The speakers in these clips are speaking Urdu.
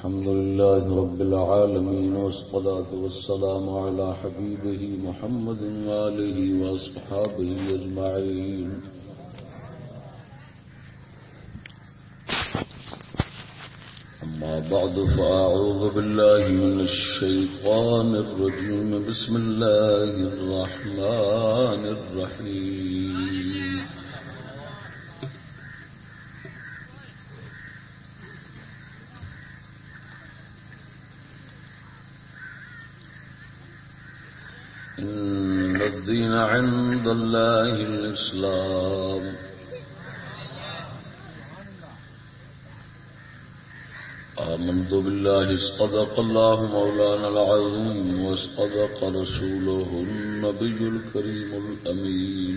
الحمد لله رب العالمين والصلاة والسلام على حبيبه محمد وآله وأصحابه أجمعين. أما بعد فأعوذ بالله من الشيطان الرجيم. بسم الله الرحمن الرحيم. عند الله الإسلام. آمنت بالله اصطدق الله مولانا العظيم واصطدق رسوله النبي الكريم الأمين.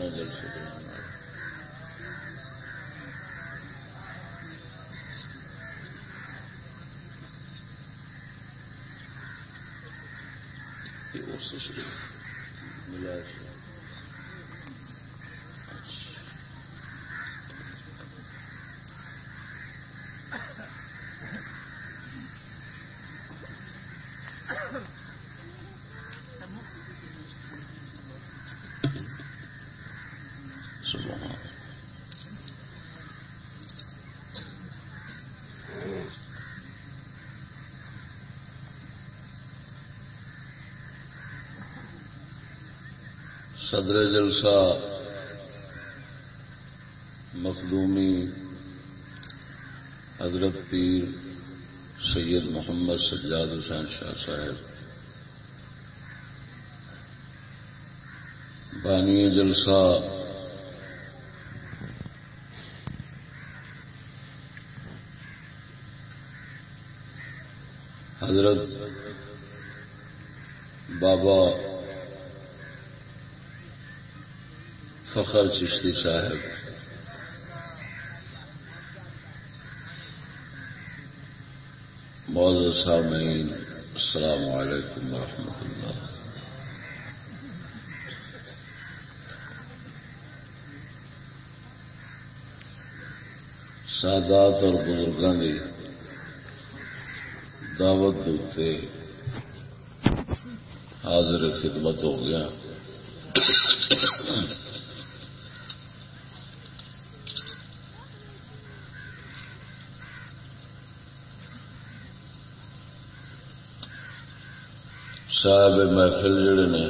الله کون ہے جلسے ملا سبحان صدر جلسہ، مخدومی حضرت پیر سید محمد سجاد حسین شاہ صاحب۔ بانی جلسہ حضرت بابا فخر چشتی صاحب۔ موضوع سامعین السلام علیکم ورحمۃ اللہ۔ سادات اور بزرگوں کی دعوت دوتے حاضر خدمت ہو گیا۔ صاحب محفل جڑے نے،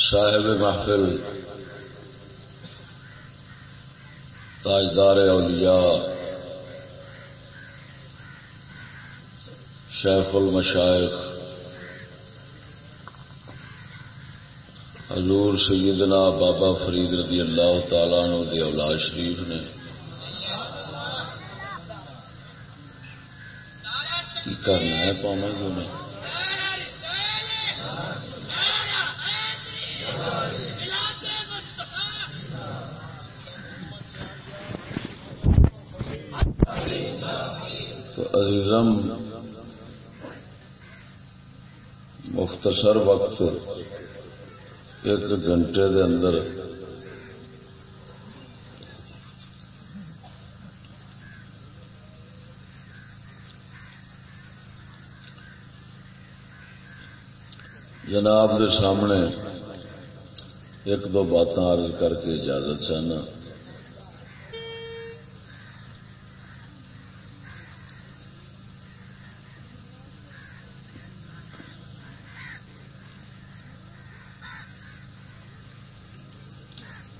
صاحب محفل، تاجدار اولیاء، شیخ المشائق، حضور سیدنا بابا فرید رضی اللہ تعالیٰ دی اولاد شریف نے کی کرنا ہے پاؤں کیوں نہیں؟ تو عزیزم مختصر وقت ایک گھنٹے دے اندر جناب کے سامنے ایک دو باتیں عرض کر کے اجازت چاہنا۔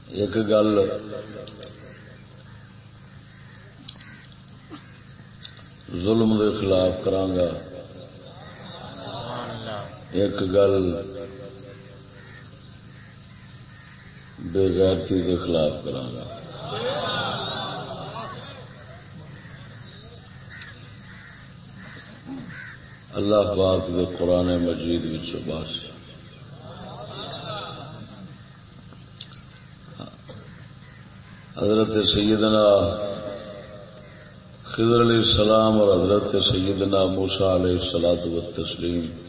ایک گل ظلم کے خلاف کرانگا۔ ایک گل بے غیرتی کے خلاف کرا اللہ پاک کے قرآن مجید باس۔ حضرت سیدنا خضر علیہ السلام اور حضرت سیدنا موسا علیہ السلاد و تسلیم۔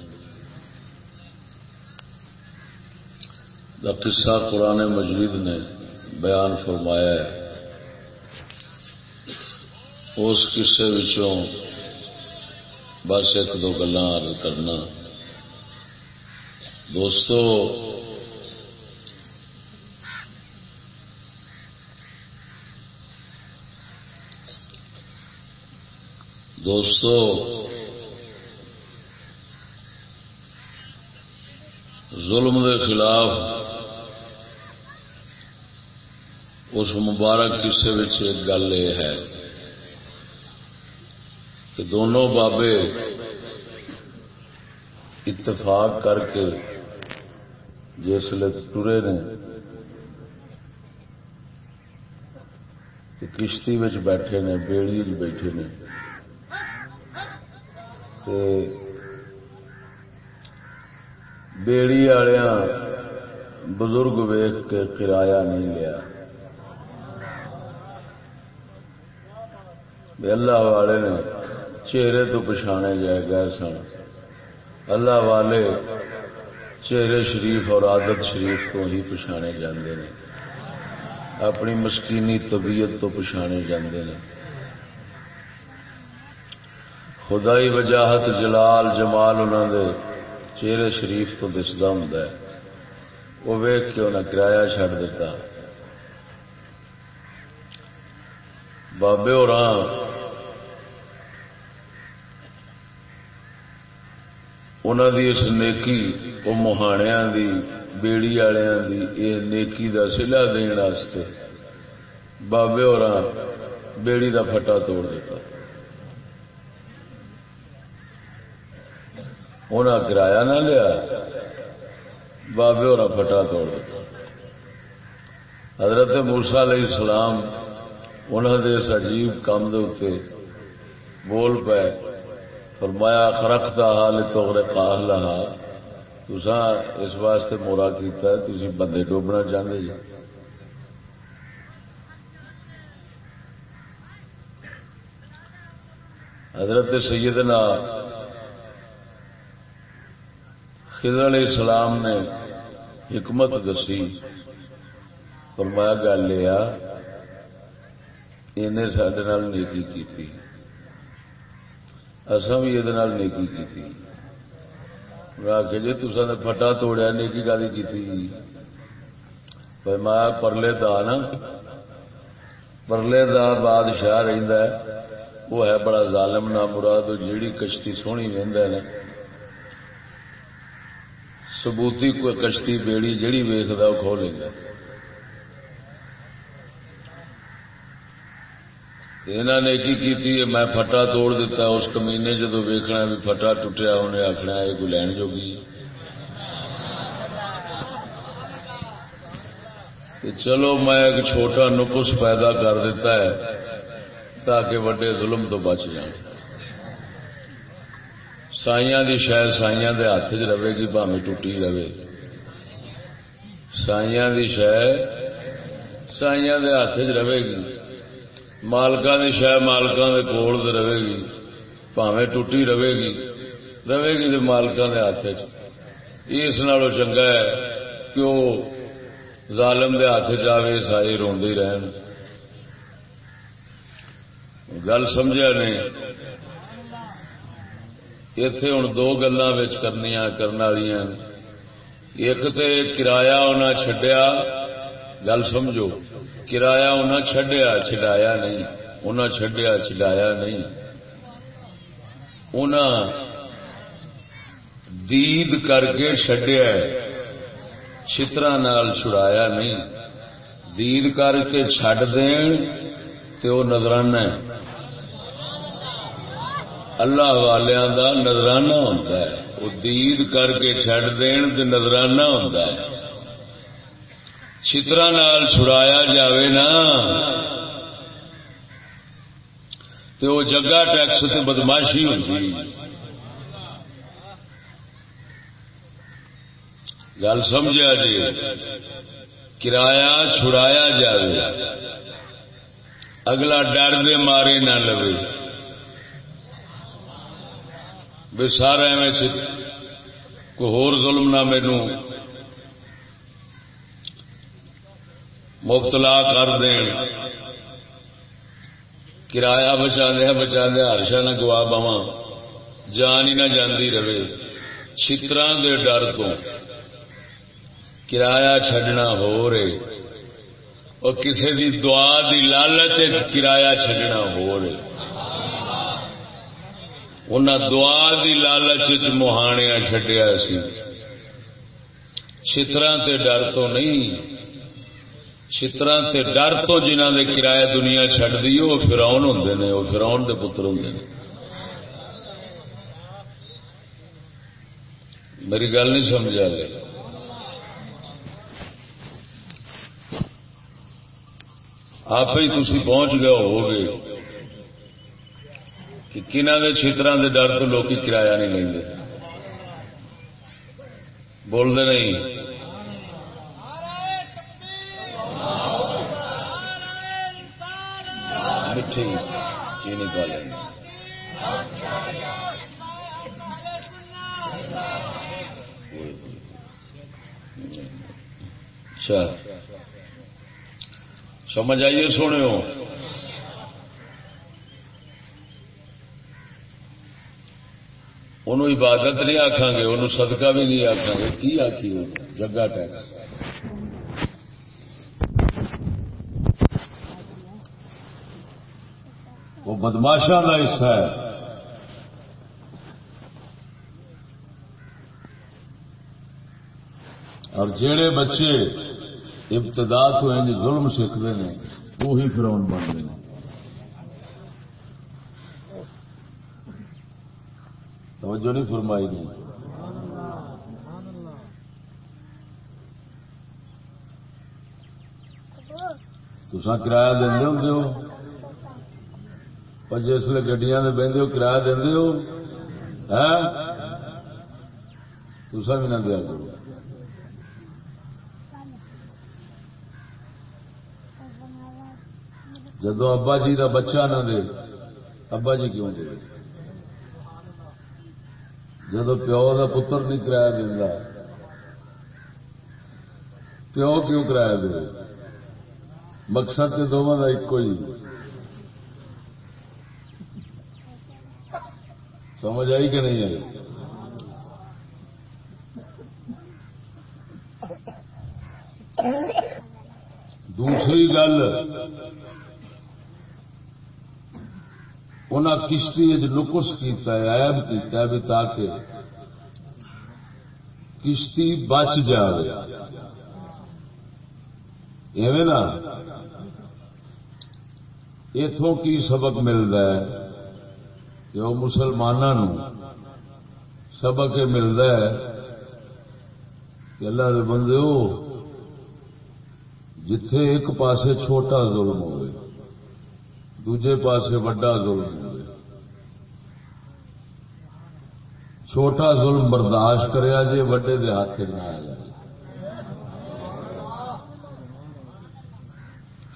کا قصہ قرآن مجید نے بیان فرمایا ہے۔ اس قصے وچوں بس ایک دو گلا کرنا۔ دوستو دوستو، ظلم کے خلاف اس مبارک قصے ایک گل یہ ہے کہ دونوں بابے اتفاق کر کے جسے ٹرے نے کشتی بیٹھے نے، بیڑی بیٹھے نے۔ بیڑی بزرگ ویخ کے کرایہ نہیں لیا۔ اللہ والے نے چہرے تو پچھانے جائے گئے سن۔ اللہ والے چہرے شریف اور عادت شریف تو ہی پچھانے جاندے نے۔ اپنی مسکینی طبیعت تو پچھانے جاندے نے۔ خدائی وجاہت جلال جمال انہوں دے چہرے شریف تو دستا ہوں وہ ویخ کے انہیں کرایہ چڑ دیتا بابے اور انہوں دی اس نیکی وہ مہاڑیا دی بیڑی والوں دی یہ نیکی کا سلا دن بابے اور بیڑی دا پھٹا توڑ دیتا انہیں کرایہ نہ لیا بابے اور پھٹا توڑ دیا حضرت موسا علیہ السلام انہوں نے اس عجیب کام دے بول پے فرمایا، خرقتا حال تو کاہ لہا تسا اس واسطے مورا کیتا ہے تھی بندے ڈوبنا چاہتے جی. حضرت سیدنا خضر علیہ السلام نے حکمت دسی، فرمایا، گل یہ سڈے نیکی کی اصا بھی یہ نیکی کی آخ جی تصا نے پٹا توڑیا، نیکی کا کی مایا پرلے دا نا، پرلے دا بادشاہ رہتا ہے، وہ ہے بڑا ظالم نہ مراد جیڑی کشتی سونی نا۔ سبوتی کوئی کشتی، بیڑی جہی ویسد وہ کھو لینا انہوں نے کی کی میں پٹا توڑ دیتا، اس کمینے جدو ویکنا بھی پٹا ٹوٹیا انہیں آخنا یہ کوئی لین جوگی چلو، میں ایک چھوٹا نقص پیدا کر دیتا ہے تاکہ وڈے ظلم تو بچ جائیں۔ سائیاں دی شاید سائیاں دے ہاتھ چ رہے گی بھاوے ٹوٹی رہے۔ سائیاں دی شاید سائیاں دے ہاتھ چ رہے گی۔ مالکا دی شاید مالکا کول رہے گی بھاوے ٹوٹی رہے گی رہے گی تو مالکا دے ہاتھ چ اس نالوں چنگا ہے کہ وہ ظالم دے ہاتھ چاہے سائی روندے رہن گل سمجھا نہیں اتے ہوں دو گلا کرنی کرنے والی ایک تو کرایہ انہیں چڈیا گل سمجھو کرایہ انہیں چڈیا چڈایا نہیں۔ انہیں چڈیا چڈایا نہیں۔ انہیں دید کر کے چڈیا چترا نال چھڑایا نہیں۔ دید کر کے چڈ دین تو وہ نظرانہ اللہ والوں کا نظرانہ ہوتا ہے۔ وہ دید کر کے چڈ دین تو نظرانہ ہوتا ہے۔ چترا نال چھڑایا جاوے نا تو وہ جگہ ٹیکس سے بدماشی ہوتی گل سمجھا جی؟ کرایہ چھڑایا جائے اگلا ڈر دے مارے نہ لو بے سارا کوئی ہور ظلم نہ مینو مبتلا کر دین۔ کرایہ بچا دیا بچا دیا ہرشا نہ گوا باوا جان ہی نہ جاندی رہے۔ چترا دے ڈر تو کرایہ چھڈنا ہو رہے۔ اور کسی دی دعا دی لالچ کرایہ چھڈنا ہو رہے۔ ان دعا دی لالچ مہانیا چڈیا سی۔ چترا تے ڈر تو نہیں۔ چترا تے ڈر تو جنہ دے کرایہ دنیا چڈ دی وہ فراؤن ہوں نے وہ فراؤن دے پتر ہوں نے۔ میری گل نہیں سمجھا لے آپ ہی تھی پہنچ گئے ہو گے کہ کنہ دے چھترا دے ڈر تو لوگ کرایہ نہیں لیں بولتے نہیں۔ مٹھی چینی پا لیں اچھا۔ سمجھ آئیے سونے ہو؟ انہوں عبادت نہیں آخان گے، انہوں صدقہ بھی نہیں آخان گے۔ کی آخی جگہ ٹیکس وہ بدماشا کا حصہ ہے۔ اور جڑے بچے ابتدا تو ظلم سیکھتے ہیں، وہی فراؤن بنتے ہیں توجہ نہیں فرمائی گئی تسا کرایہ دے ہوں اور جسے گڈیا میں بہتے ہو، کرایہ دے ہو ہاں؟ تسا بھی نہ دیا کرو۔ جدو ابا جی کا بچہ نہ دے، ابا جی کیوں دے؟ جدو پیو کا پتر نہیں کرایہ دینا پیو کیوں کرایہ دے؟ مقصد دونوں کا ایک ہی سمجھ آئی کہ نہیں آئی؟ دوسری گل انہیں کشتی نکس کیا ایب کیا بھی تاکہ کشتی بچ جائے ایویں نا اتوں کی سبق ملتا ہے؟ کہ وہ مسلمانوں سبق یہ ملتا ہے کہ اللہ کے بندے ہو، جتھے ایک پاسے چھوٹا ظلم ہوئے، دوجے پاسے وڈا ظلم ہوئے۔ چھوٹا ظلم برداشت کریا جی وڈے دے ہاتھ نہ آ جائے۔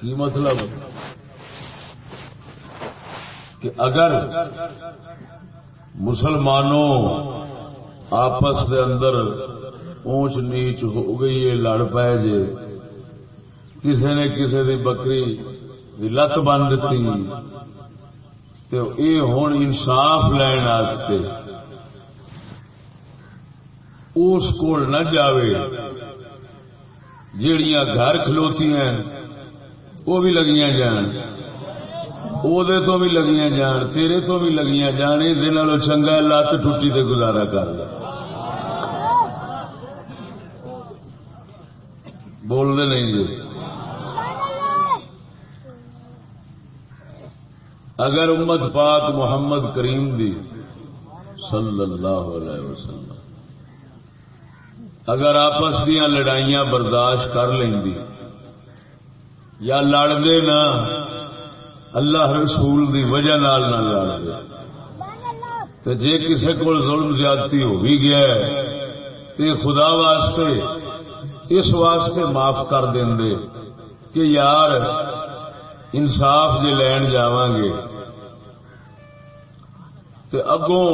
کی مطلب؟ کہ اگر مسلمانوں آپس دے اندر اونچ نیچ ہو گئی ہے، لڑ پے جے کسی نے کسی دی بکری لت بن دیتی تو یہ ہوں انصاف لین اس کو نہ جاوے، جیڑیاں گھر کھلوتی ہیں، وہ بھی لگیاں جان۔ وہ تو بھی لگیاں جان تیرے تو بھی لگیاں جان یہ چنگا لت ٹوٹی تے گزارا کر لیا بولتے نہیں جی اگر امت پاک محمد کریم دی صلی اللہ علیہ وسلم اگر آپس دیا لڑائیاں برداشت کر لیں یا لڑتے نہ اللہ رسول دی وجہ نال نہ لڑتے تو جے کسی کو ظلم زیادتی ہو بھی گیا ہے تو خدا واسطے، اس واسطے معاف کر دیں دے کہ یار، انصاف جے لین جاواں گے۔ تو اگوں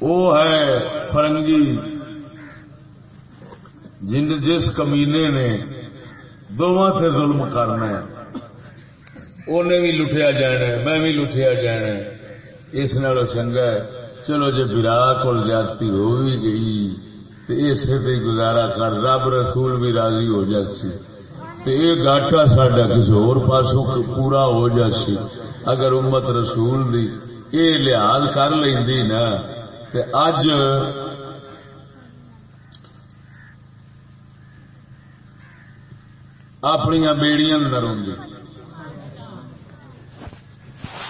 وہ ہے فرنگی، جن جس کمینے نے دونوں سے ظلم کرنا ہے۔ انہیں بھی لٹیا جانا ہے میں بھی لٹیا جانا ہے اس نال چنگا ہے چلو جی برا کو زیادتی ہو بھی گئی تو اسے پہ گزارا کر رب رسول بھی راضی ہو جاسی تو یہ گاٹا ساڈا کسی اور پاسوں پورا ہو جاسی اگر امت رسول دی یہ لحاظ کر لینی نا تو اج اپنی بیڑیاں نہ روی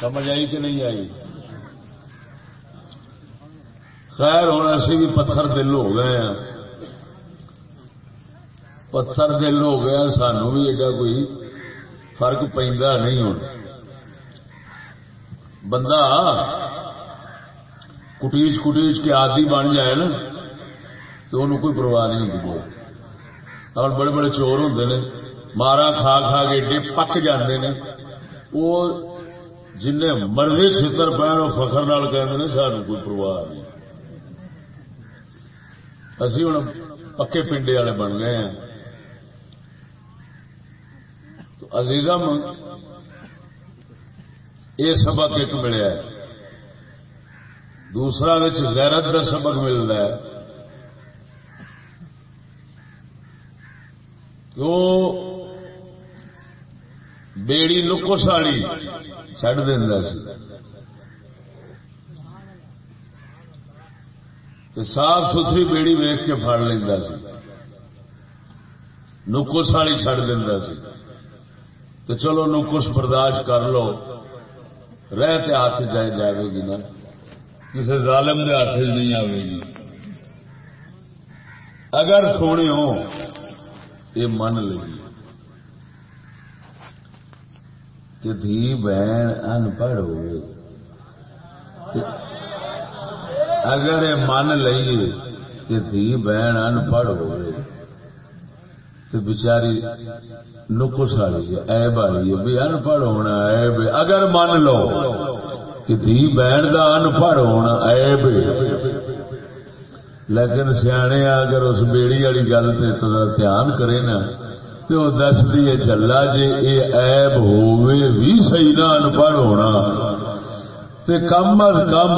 سمجھ آئی کہ نہیں آئی؟ خیر، ہوں اسی بھی پتھر دل ہو گئے ہیں۔ پتھر دل ہو گیا سانو بھی ایڈا کوئی فرق پہ نہیں ہونا بندہ کٹیچ کٹیچ کے آدی بن جائے نا، تو انہوں کوئی پرواہ نہیں ہوتی۔ اور بڑے بڑے چور ہوں نے، مارا کھا کھا کے ایڈے پک جاندے نے، وہ جن مرضی چھتر پہن وہ فخر نال کہ سانو کوئی پرواہ نہیں۔ اسی ہوں پکے پنڈے والے بن گئے ہیں۔ تو عزیزم یہ سبق ایک ملیا ہے۔ دوسرا غیرت کا سبق ملتا ہے۔ بیڑی نکو ساڑی چڈ دینا صاف ستھری بیڑی ویخ کے فر لینا سی نکو ساڑی چڈ دینا سی تو چلو نکس برداشت کر لو رہ ہاتھ جائے جائے گی نا کسی ظالم کے ہاتھ نہیں آئے گی اگر سونے ہو یہ من لگی کہ دھی بہن ان پڑھ ہو اگر یہ من لئیے کہ دھی بہن ان پڑھ ہوئے۔ تو بچاری نکس والی ہے ایب والی ہے بھی ان پڑھ ہونا ایب اگر مان لو کہ دھی بہن کا ان پڑھ ہونا ایب لیکن سیانے اگر اس بیڑی والی گل سے دھیان کرے نا تو وہ دستی ہے چلا جی یہ ایب ہوئے بھی صحیح نہ ان پڑھ ہونا۔ تے کم از کم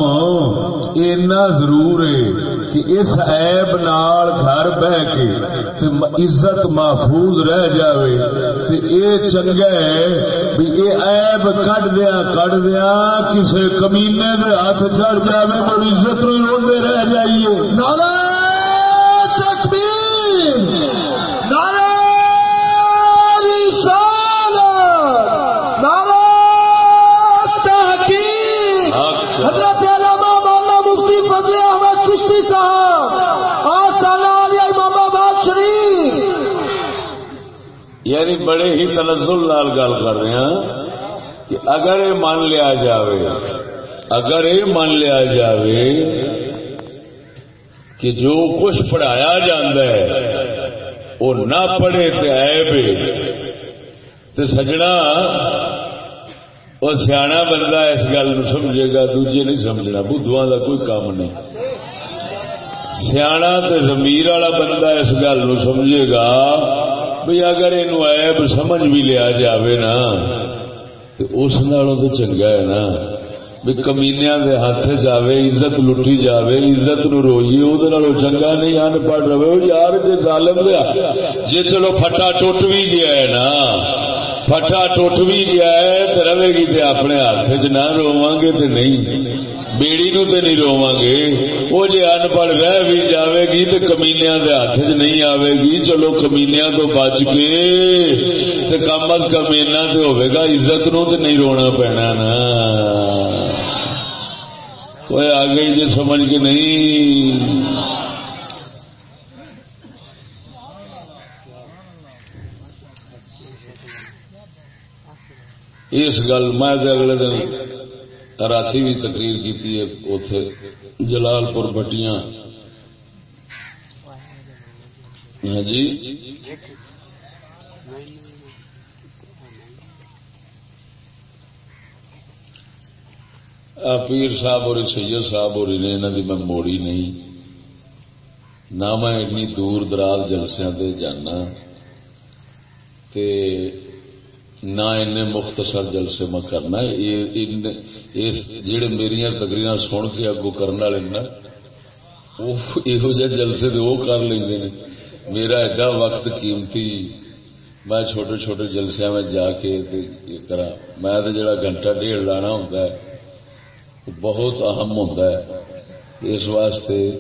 اینا ضرور ہے کہ اس عیب نال گھر بہ کے تے عزت محفوظ رہ جاوے۔ تے اے چنگا ہے بھی اے عیب کڈ دیا کڈ دیا کسے کمینے دے ہاتھ چڑھ جاوے تو عزت نو روندے رہ جائیے۔ نعرہ یعنی بڑے ہی تنزل لال گل کر رہے ہیں کہ اگر یہ مان لیا جاوے، اگر یہ مان لیا جاوے کہ جو کچھ پڑھایا جاندہ ہے، وہ نہ پڑھے تو ایب تو سجنا، وہ سیاح بندہ اس گل سمجھے گا، دوجے نہیں سمجھنا، بدھواں کا کوئی کام نہیں۔ سیاح زمیر والا بندہ اس گل سمجھے گا بھی اگر یہ ایب سمجھ بھی لیا جاوے نا، تو اس نالوں تو چنگا ہے نا۔ بھی کمینیا کے ہاتھ جاوے، عزت لٹی جاوے، عزت نو روئیے وہ چنگا نہیں ان پڑھ رہے یار جی ظالم دیا جی چلو پھٹا ٹوٹ بھی گیا ہے نا۔ پھٹا ٹوٹ بھی گیا ہے تو رہے گی تے اپنے ہاتھ چ نہ رواں گے تو نہیں بیڑی نو تے نہیں رواں گے وہ جی ان پڑھ رہ بھی جاوے گی تو کمینیا کے ہاتھ چ نہیں آئے گی چلو کمینیا تو بچ کے کم از کم اینا تو ہوے گا عزت نو تے نہیں رونا پینا نا کوئی آ گئی جی سمجھ کے نہیں اس گل میں اگلے دن رات بھی تقریر کی اتے جلال پور بٹیاں ہاں جی؟ پیر صاحب اور سید صاحب اور انہوں نے میں موڑی نہیں۔ نہ میں اتنی دور دراز جلسیا تے جانا۔ تے نہ ان مختصر جلسے میں کرنا جڑے میری تقریر سن کے اگو کرنے والے نا یہ جلسے وہ کر لیں میرا ایڈا وقت قیمتی۔ میں چھوٹے چھوٹے جلسیا میں جا کے کرا۔ میں تو جڑا گھنٹہ ڈیڑھ لانا ہوتا ہے بہت اہم ہوتا ہے۔ اس واسطے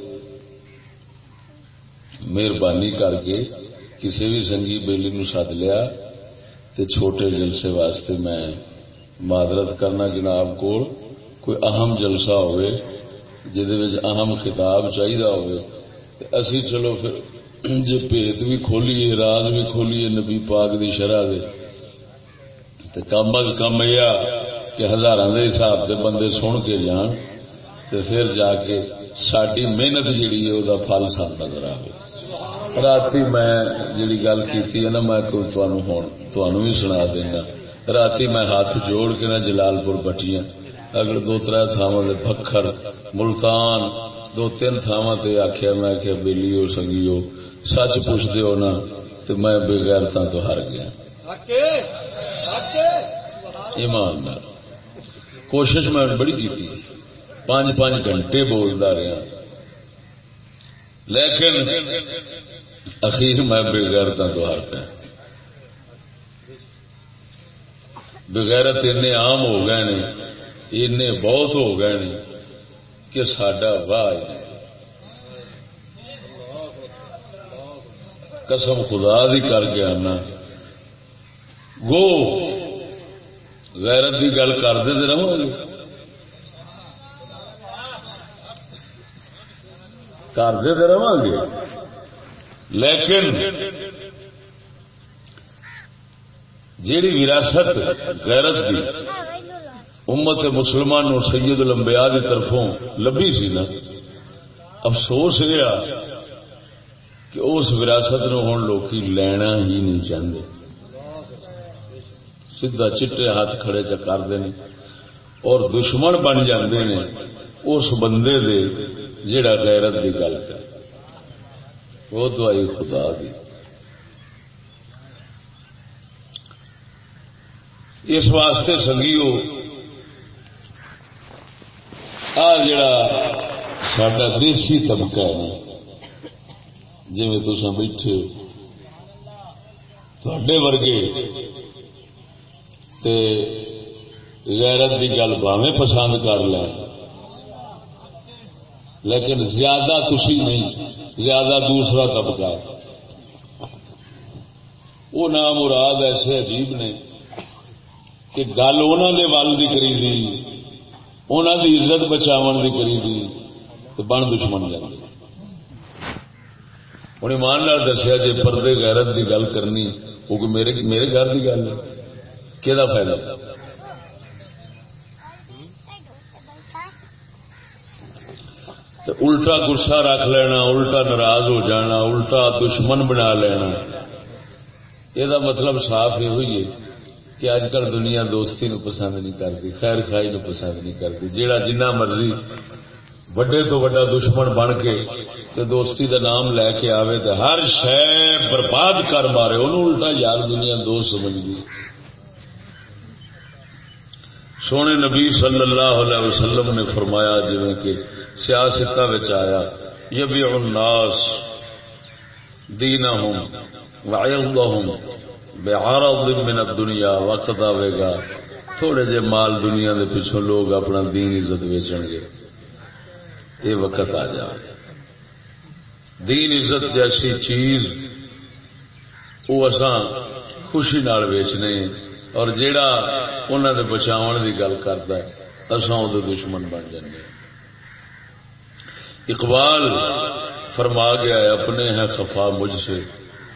مہربانی کر کے کسی بھی سنگی بیلی نو سد لیا۔ تے چھوٹے جلسے واسطے میں معذرت کرنا جناب کو کوئی اہم جلسہ ہوئے جہد اہم خطاب چاہیے ہوئے اسی چلو پھر جی پیت بھی کھولیے، راز بھی کھولیے نبی پاک دی شرح دے۔ تے کم از کم یہ کہ ہزار دے حساب سے بندے سن کے جان، تے پھر جا کے ساری محنت جیڑی ہے وہ پل سب نظر آئے رات میں جی گل کی نا میں بھی سنا دینا رات میں ہاتھ جوڑ کے نا جلال پور بٹیاں اگر دو تر تھاوا بکھر ملتان دو تین تھاوا تے آخیا میں آخیا بےلی ہو سنگی ہو سچ پوچھتے ہو نا تو میں بےغیرتا تو ہر گیا ایمان کوشش میں بڑی کی پانچ پانچ گھنٹے بولتا رہا لیکن اخیر میں بغیرتا تو پہ بغیرت این عام ہو گئے نے این بہت ہو گئے نے کہ سڈا واہ قسم خدا دی کر کے آنا۔ گو، غیرت کی گل کرتے رہو۔ گے کرتے تو رہا گے۔ لیکن جیڑی وراثت غیرت دی امت مسلمان سید الانبیاء دی طرفوں لبھی سی نا، افسوس یہ کہ اس وراثت نو ہوں لوگ لینا ہی نہیں چاہتے سیدا چٹے ہاتھ کھڑے چکرتے ہیں اور دشمن بن جاندے نے، اس بندے دے جڑا غیرت دی گل کر وہ دعائی خدا دی۔ اس واسطے سنگیو، آ جڑا سڈا دیسی طبقہ ہے جی تسا بیٹھے تھے ورگے۔ تے غیرت کی گل باہیں پسند کر لیں لیکن زیادہ تھی نہیں، زیادہ دوسرا طبقہ وہ نام مراد ایسے عجیب نے کہ گل انہوں نے ول کی کری دی انہوں دی عزت بچاو کی کری دی تو بن دشمن جائے ہوں ایمان دسیا جی پردے غیرت کی گل کرنی، وہ میرے میرے گھر کی گل ہے۔ کہ فائدہ؟ تو الٹا گسا رکھ لینا، الٹا ناراض ہو جانا، الٹا دشمن بنا لینا۔ یہ مطلب صاف یہ ہوئی ہے کہ اج کل دنیا دوستی نو پسند نہیں کرتی، خیر خائی نو پسند نہیں کرتی۔ جہاں جنہ مرضی وڈے تو وڈا دشمن بن کے دوستی دا نام لے کے آوے تو ہر شہ برباد کر مارے، انہوں الٹا یار دنیا دوست سمجھ گئی۔ سونے نبی صلی اللہ علیہ وسلم نے فرمایا جی کہ سیاست آیا۔ یہ بھی اناس دینا ہوں ہوں بہارا من دنیا وقت آئے گا۔ تھوڑے جے مال دنیا دے پیچھوں لوگ اپنا دین عزت ویچن گے۔ یہ وقت آ جائے دین عزت جی جیسی چیز وہ اساں خوشی نال ویچنے اور جیڑا انہوں نے بچاؤ کی گل کرتا ہے اصا وہ دشمن بن جائیں اقبال فرما گیا ہے، اپنے ہیں خفا مجھ سے،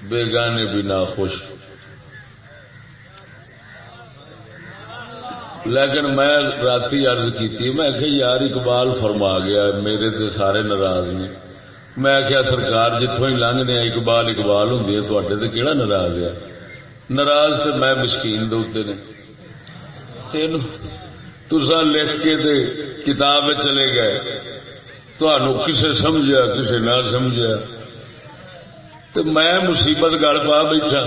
بے گانے بھی نہ خوش لیکن میں رات ارد کی میں کہ یار اقبال فرما گیا میرے تے سارے ناراض نے میں آخیا سرکار جتوں ہی لنگنے اقبال اقبال ہوں تے کہڑا ناراض ہے؟ ناراض تو میں مشکین دے نے۔ تین تسا لکھ کے دے کتاب چلے گئے۔ تو کسے سمجھا کسے نہ سمجھا تو میں مصیبت گل پا بیٹھا۔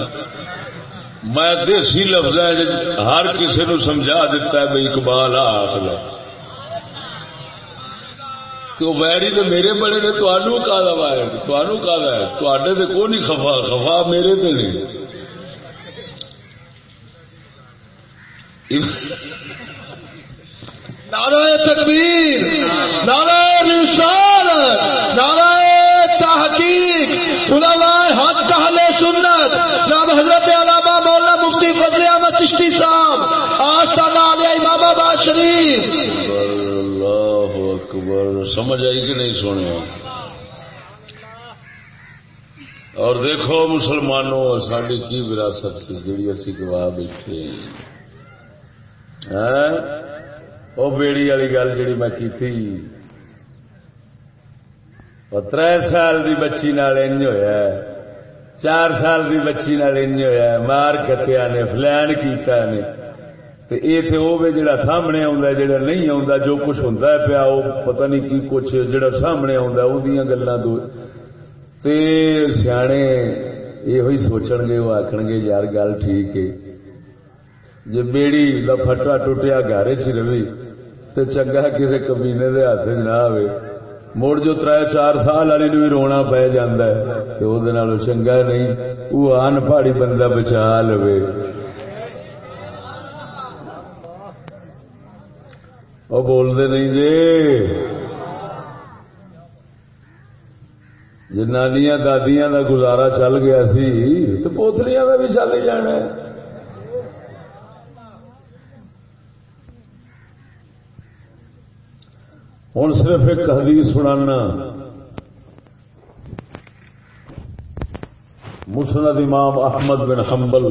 میں دیسی لفظ ہر کسی نو سمجھا دیتا ہے بھائی اقبال آخ تو ویری تو میرے بڑے نے تمہوں کا وائر تمہوں کا ہے۔ تے کو نہیں خفا خفا میرے تے نہیں۔ نعرہ تکبیر، نعرہ رسالت، نعرہ تحقیق، علماء حق، اہل سنت، جناب حضرت علامہ مولانا مفتی فضل احمد چشتی صاحب آستانہ علیہ امام آباد شریف۔ اللہ اکبر، سمجھ آئی کہ نہیں سنیا؟ اور دیکھو مسلمانوں ساری کی وراثت سے جڑی اسی گواہ بیٹھے ہاں؟ وہ بیڑی والی گل جی میں کی تھی تر سال کی بچی نال ہوا چار سال کی بچی نال ہوا مار کتیا نے فلین کیتا نے وہ جڑا سامنے آ جڑا نہیں آتا جو کچھ ہوں پیا وہ پتہ نہیں کی کچھ جڑا سامنے آ گلا دو سیانے یہ سوچن گے وہ آخ گے یار گل ٹھیک ہے جی بیڑی کا فٹا ٹوٹیا گارے چ روی تو چنگا کسی کمینے کے ہاتھ نہ آئے مڑ جو تر چار سال والی بھی رونا پی جا تو وہ چنگا نہیں وہ آن پہاڑی بندہ بچا لو وہ بولتے نہیں جی جنانیاں دادیاں کا گزارا چل گیا سی تو پوتلیاں کا بھی چل جانا ہے۔ ہوں صرف ایک حدیث سنانا۔ مسند امام احمد بن حنبل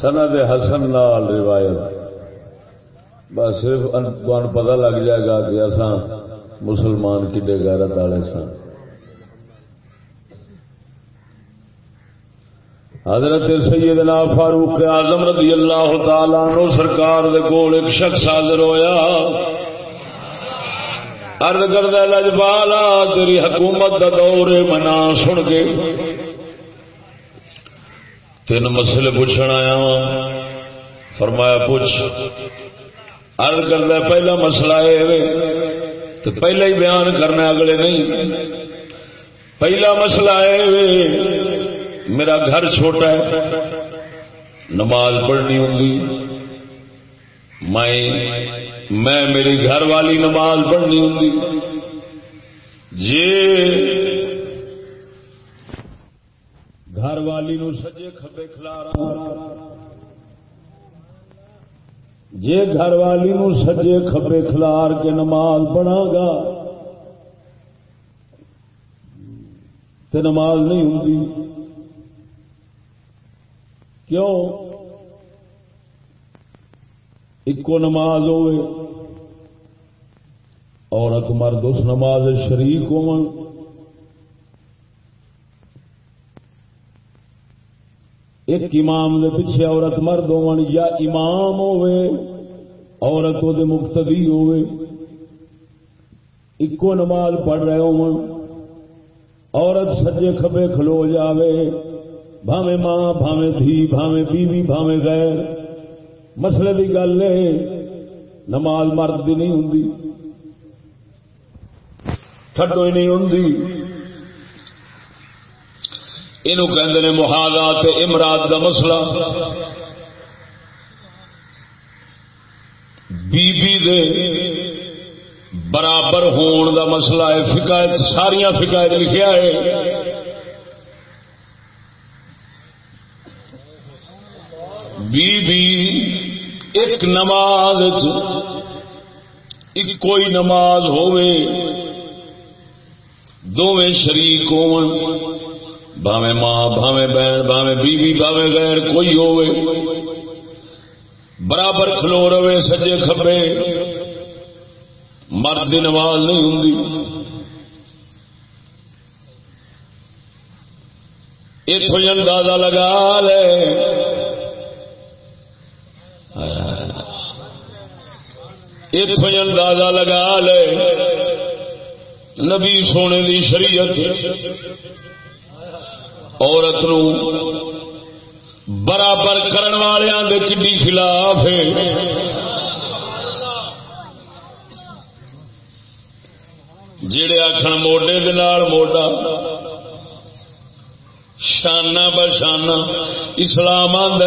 سند حسن نال روایت۔ بس صرف پتا لگ جائے گا کہ اصا مسلمان کڈے غیرت والے سن حضرت سیدنا فاروق اعظم رضی اللہ تعالی عنہ سرکار دے کول ایک شخص حاضر ہویا۔ ارد کردہ لجبالا تیری حکومت دا دور منا سن کے۔ تین مسئلے پوچھنا آیا ہاں۔ فرمایا، پوچھ۔ ارد کردہ، پہلا مسئلہ ہے تو پہلا ہی بیان کرنا اگلے نہیں۔ پہلا مسئلہ ہے میرا گھر چھوٹا ہے، نماز پڑھنی ہوں میں میں میری گھر والی نماز پڑھنی ہوں جی گھر والی نو سجے کھبے کھلارا جی گھر والی نو سجے کھبے کھلار کے نماز پڑھا گا تو نماز نہیں ہوں کیوں؟ ایک نماز ہوئے۔ عورت مرد اس نماز شریک ہو ایک امام دے پیچھے عورت مرد ہو یا امام ہوئے عورت وہ مقتدی ہوئے ایکو نماز پڑھ رہے ہو عورت سجے کھبے کھلو جاوے۔ بھاوے ماں، بھاوے دھی، بھاوے بیوی، بھاوے غیر۔ مسئلے کی گل ہے، نماز مرد بھی نہیں ہوں تھڈو ہی نہیں ہوں یہ محادات امراد کا مسئلہ۔ بی بی دے برابر ہون دا مسئلہ ہے فکایت ساریا فکایت لکھیا ہے۔ بی بی ایک نماز ایک کوئی نماز ہووے۔ دونیں شریک ہو بھاوے ماں بھاوے بہن بھاوے بیوی بھاوے غیر، کوئی ہووے۔ برابر کھلو رہے سجے کھبے مرد کی نماز نہیں ہوں اتوں جی اندازہ لگا لے۔ اتوں جی اندازہ لگا لے۔ نبی سونے دی شریعت عورت نو برابر کرن والوں دے کڈی خلاف ہے۔ جڑے آخر موڈے دے نال موڈا، شانہ بشانہ اسلام آد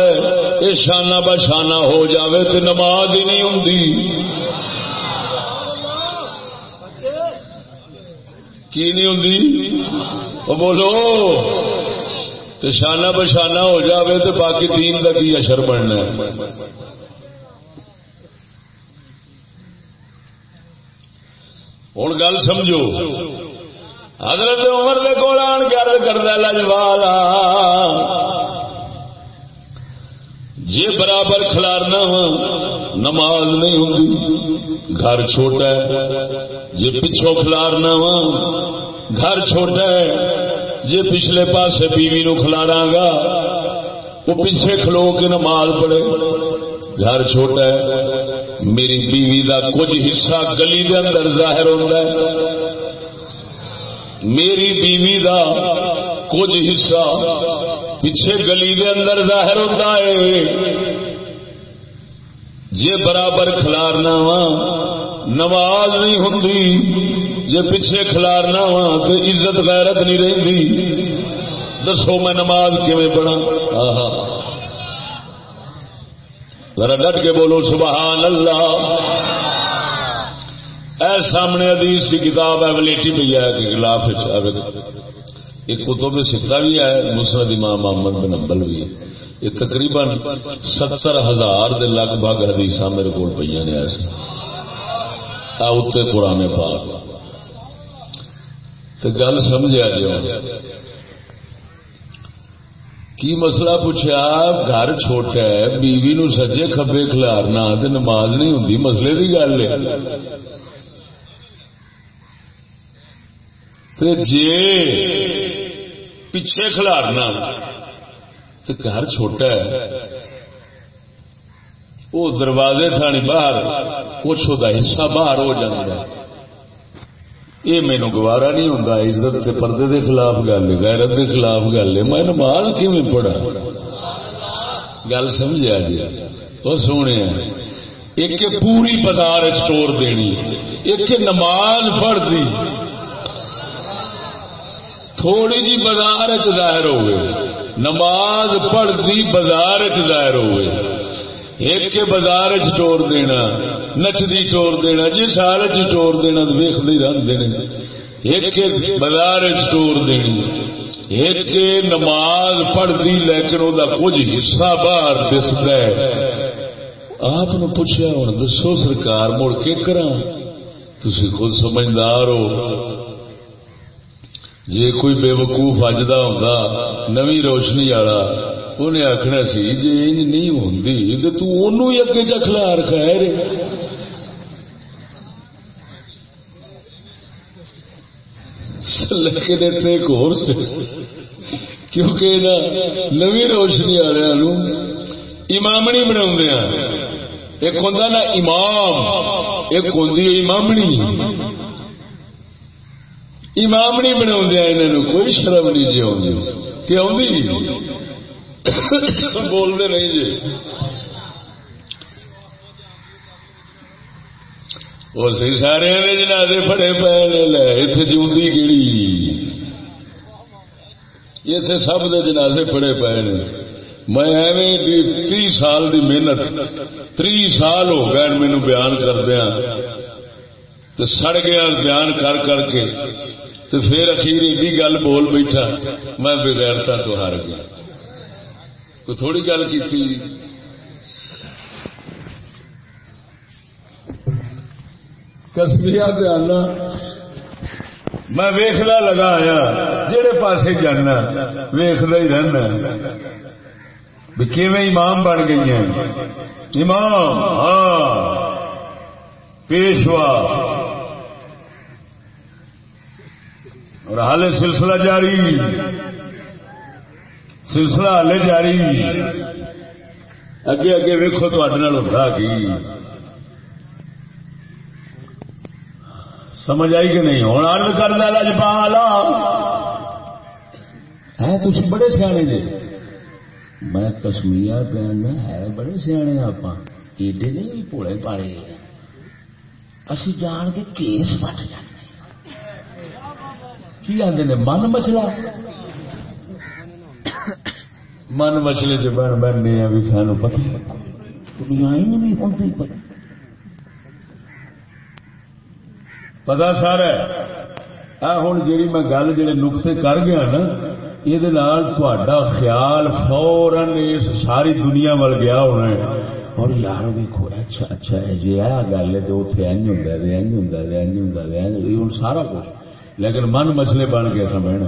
یہ شانہ بشانہ ہو جاوے تو نماز ہی نہیں ہوں کی نہیں ہوں بولو تو شانہ بشانہ ہو جاوے تو باقی دین کا کی اثر بننا ہوں گل سمجھو۔ حضرت عمر دے کول آن کے عرض لجوالا جی برابر کھلارنا وا، نماز نہیں ہوں گھر چھوٹا ہے۔ جی پچھوں کھلارنا ہاں، وا گھر چھوٹا ہے جی پچھلے پاسے بیوی نو کھلارا گا، وہ پیچھے کھلو کے نماز پڑے گھر چھوٹا ہے، میری بیوی دا کچھ حصہ گلی دے اندر ظاہر ہوتا ہے۔ میری بیوی دا کچھ حصہ پیچھے گلی دے اندر ظاہر ہوتا ہے۔ جی برابر کھلارنا ہاں، وا نماز نہیں ہوں جی پیچھے کھلارنا وا تو عزت غیرت نہیں رہی دسو میں نماز کیون پڑھا ذرا ڈٹ کے بولو، سبحان اللہ۔ اے سامنے حدیث کی کتاب ہے، ولیٹی پہ ہے کہ خلاف ایک کتب سکتا بھی ہے مسرد امام محمد بن امبل بھی ہے۔ یہ تقریباً ستر ہزار دے لگ بھگ حدیث میرے کو پہ نے ایسے اتنے پرانے پاک۔ تو گل سمجھا جی کی مسئلہ پوچھا گھر چھوٹا ہے، بیوی نو سجے کبے کھلارنا نماز نہیں ہوں مسئلے کی گل ہے۔ جی پیچھے کھلارنا تو گھر چھوٹا ہے۔ وہ دروازے تھانی باہر، کچھ وہ حصہ باہر ہو جاتا ہے۔ یہ مینو گوارا نہیں ہوں عزت کے پردے کے خلاف گل ہے، غیرت کے خلاف گل ہے۔ میں نماز کیون پڑھا گل سمجھا جی؟ وہ سونے ایک پوری بازار سٹور دینی ایک نماز پڑھ دی تھوڑی جی بازار ظاہر ہوئے۔ نماز پڑھتی بازار ظاہر ہوئے۔ ایک بازار چور دینا، نچدی چور دینا جی سال چور دینا ویختے رہتے ہیں ایک بازار چور دینی، ایک نماز پڑھتی لیکن وہ کچھ حصہ باہر دستا ہے۔ آپ پوچھا ہوں، دسو سرکار، مڑ کے کرا تھی خود سمجھدار ہو۔ جی کوئی بے وقوف اجدا ہوں نو روشنی والا انہیں آخنا سی جی انج نہیں ہوں تو اگے چکھلا رکھا لیکن اتنے ایک اور کیونکہ نو روشنی والوں امامنی بنا ایک ہوں نا امام ایک ہوں امامنی امام نہیں بنا کوئی شرم نہیں جی آئی کہ آدھی بولتے نہیں جی۔ اور سی سارے جنازے فڑے پے لے اتنے جی کیڑی؟ اتنے سب دے جنازے فڑے پے نے۔ میں ایویں تی سال دی محنت، تری سال ہو گئے مینو بیان کردیا ہاں۔ تو سڑ گیا بیان کر کر کے۔ تو پھر اخیر ایڈی گل بول بیٹھا، میں بغیرتا تو ہار گیا۔ کوئی تھوڑی گل کی کسبیا آنا میں ویخلا لگا آیا جہے پاسے جانا ویخلا ہی رہنا۔ بھی کیویں امام بن گئی ہیں؟ امام ہاں پیشوا۔ اور حال سلسلہ جاری۔ سلسلہ ہالے جاری۔ اگے اگے ویکو ہوتا کی۔ سمجھ آئی کہ نہیں؟ ہوں ارد کرنا لجپالا ہے تھی بڑے سیانے جی میں کشمیر پہننا ہے بڑے سیانے آپ ایڈے نہیں پوڑے پاڑے۔ اسی جان کے کیس پٹ جانے کی آدھے نے؟ من مچلا من مچلے جو بن بننے بھی سانو پتہ دنیا ہی نہیں ہوتی پتا سارا ہوں جی میں گل جڑے نقطے کر گیا نا یہ خیال فورن اس ساری دنیا وال گیا ہونا ہے اور یار دیکھو اچھا اچھا ہے جی آ گل ہے تو اتنے اج ہوں اج ہوں اج ہوں سارا کچھ لیکن من مسلے بن گیا سمجھنا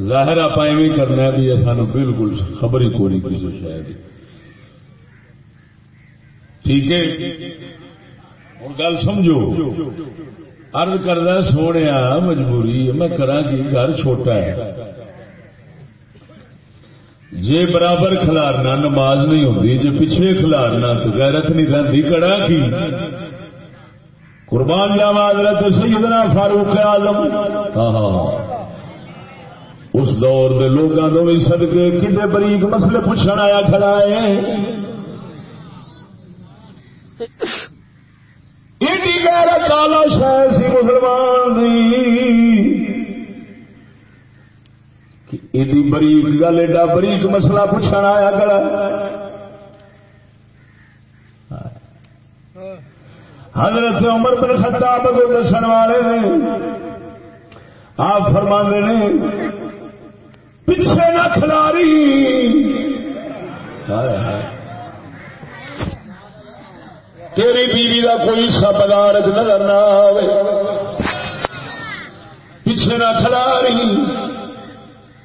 ظاہر آپ ایویں کرنا بھی سانو بالکل خبر ہی کوئی کسی شاید ٹھیک ہے؟ ہوں گل سمجھو۔ ارد کردہ سونے مجبوری میں کرا کی گھر چھوٹا ہے۔ جے برابر کھلارنا نماز نہیں ہوتی جے پیچھے کھلارنا تو غیرت نہیں رہتی کڑا کی؟ قربان جاوا حضرت سیدنا فاروق عالم ہاں ہاں۔, ہاں۔ اس دور کے لوگوں کو بھی سدکے کتنے بریک مسئلے پوچھنا آیا کھڑا ہے؟ کالا شاید سی مسلمان ایڈی بریک گل، ایڈا بریک مسئلہ پوچھنا آیا کڑا حضرت عمر بن خطاب کو دسن والے نے، آپ فرما نے پیچھے نہ کھلاری۔ تیری بیوی کا کوئی حصہ پدارت نظر نہ آئے پیچھے نہ کھلاری۔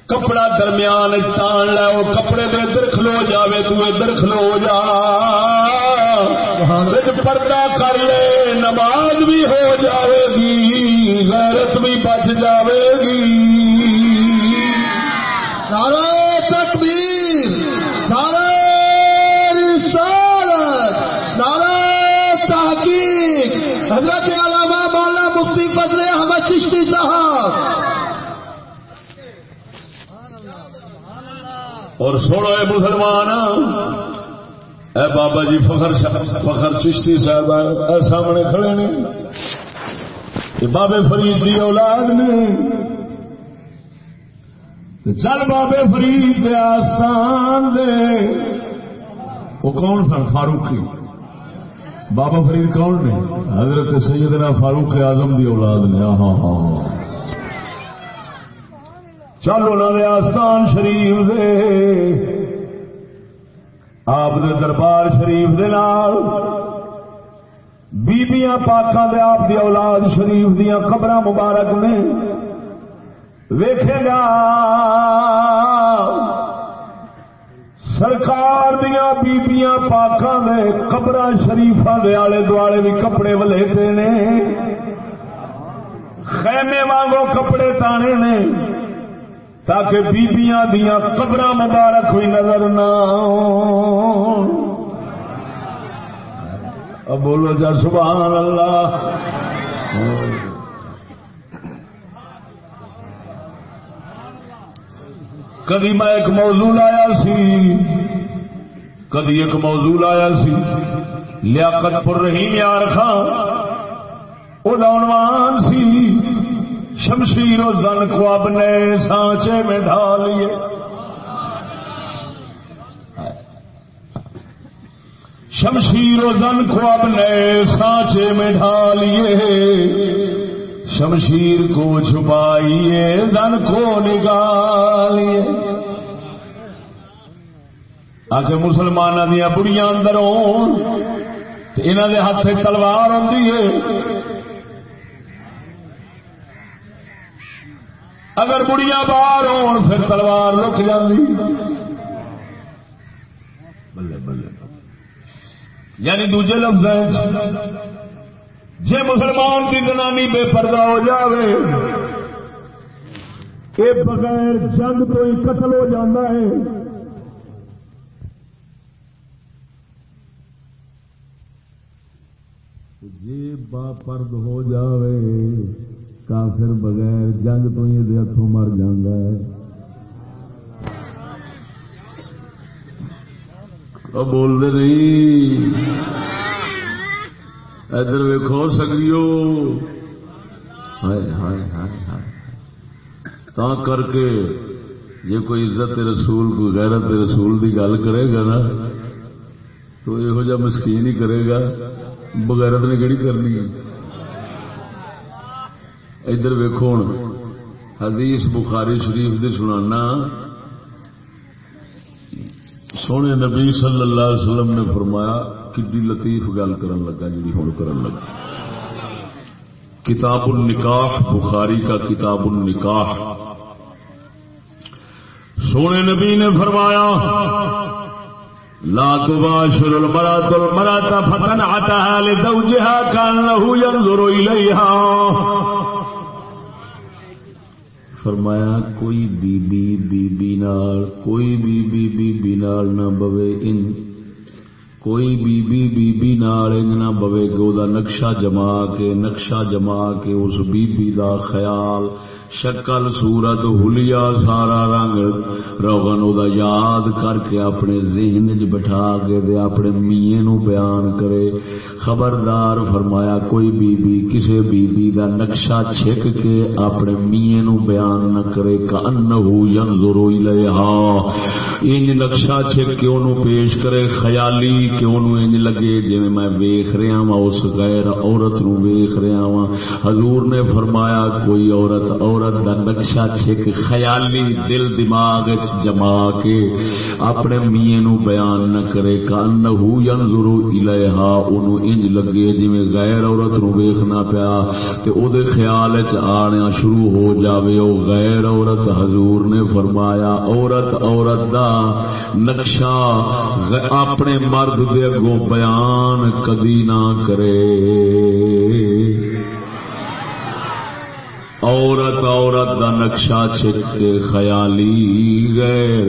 کپڑا درمیان تان لو کپڑے میں ادھر کھلو جاوے تو ادھر کھلو جا۔ پردہ کر لے نماز بھی ہو جاوے گی غیرت بھی بچ جاوے گی۔ سارا تکبیر سارا رسالت سارا تحقیق۔ حضرت علامہ مولانا مفتی فضل احمد چشتی صاحب۔ اور سوڑو اے مسلمان، اے بابا جی فخر فخر چشتی صاحب، اے سامنے کھڑے نے۔ یہ بابے فرید دی اولاد نے۔ چل بابے فرید دے آستان دے۔ وہ کون سن؟ فاروقی۔ بابا فرید کون نے؟ حضرت سیدنا فاروق اعظم دی اولاد نے۔ ہاں ہاں چل انہوں نے آستان شریف دے۔ آپ دے دربار شریف دے نال۔ بیبیاں پاکاں دے آپ دی اولاد شریف دیا قبر مبارک نے۔ ویکھے گا سرکار دیا بیبیاں پاکاں دے قبر شریفاں دے آلے دوالے بھی کپڑے ولیتے نے۔ خیمے وانگو کپڑے تانے نے۔ تاکہ بیبیاں دیا قبر مبارک ہوئی نظر نہ اب بولو جا، سبحان اللہ۔ کدی میں ایک موضوع لایا سی، کدی ایک موضوع لایا سی۔ لیاقت پر رحیم یار خان وہ عنوان سی۔ شمشیر و زن کو اپنے سانچے میں ڈالیے شمشیر و زن کو اپنے سانچے میں ڈالیے شمشیر کو چھپائیے، زن کو نکالیے آخر مسلمانوں دیا بڑیا اندر ہونا ہاتھ تلوار آتی ہے۔ اگر بڑیا باہر ہون، پھر تلوار رک جاتی بلے بلے یعنی دوجے لفظ جی مسلمان کی زنانی بے پردہ ہو جاوے یہ بغیر جنگ تو ہی قتل ہو جاتا ہے۔ جی با پرد ہو جاوے، کافر بغیر جنگ تو ہی ہاتھوں مر جانا ہے۔ بول دے نہیں ادھر ویکو سکیو تا کر کے جی کوئی عزت رسول، کوئی غیرت رسول کی گل کرے گا نا، تو یہو جہ مسکین ہی کرے گا، بغیرت نے کہڑی کرنی ہے؟ ادھر ویکو ہوں حدیث بخاری شریف دی سنانا، سونے نبی صلی اللہ علیہ وسلم نے فرمایا کڈی لطیف گل کرن لگا جی ہوں کرن لگا۔ کتاب النکاح، بخاری کا کتاب النکاح۔ سونے نبی نے فرمایا، لا تباشر المرات المرات فتن عتها لزوجها كان له ينظر إليها۔ فرمایا، کوئی بی بی بی بی نال، کوئی بی بی بی بی نال نہ بوے، ان کوئی بی بی بی بی نال نہ بوے گو دا نقشہ جما کے، نقشہ جما کے، اس بی بی دا خیال شکل سورت ہلیا سارا رنگ روغن دا یاد کر کے اپنے ذہن چ بٹھا کے دے اپنے میے نو بیان کرے خبردار فرمایا کوئی بی بی کسے بی بی دا نقشہ چھک کے اپنے میے نو بیان نہ کرے کانہو ینظر الیہا انج نقشہ چھک کے اونوں پیش کرے خیالی کہ اونوں انج لگے جویں میں ویکھ رہا ہاں اس غیر عورت نو ویکھ رہا ہاں حضور نے فرمایا کوئی عورت عورت دا نقشہ چھک خیالی دل دماغ جما کے اپنے میے نو بیان نہ کرے کانہو ینظر الیہا، اونوں انج لگے جی غیر عورت نو ویخنا پیا تے او دے خیال آنا شروع ہو جاوے او غیر عورت حضور نے فرمایا، عورت عورت دا نقشہ اپنے مرد دے اگوں بیان کدی نہ کرے۔ عورت عورت دا نقشہ چھک کے خیالی غیر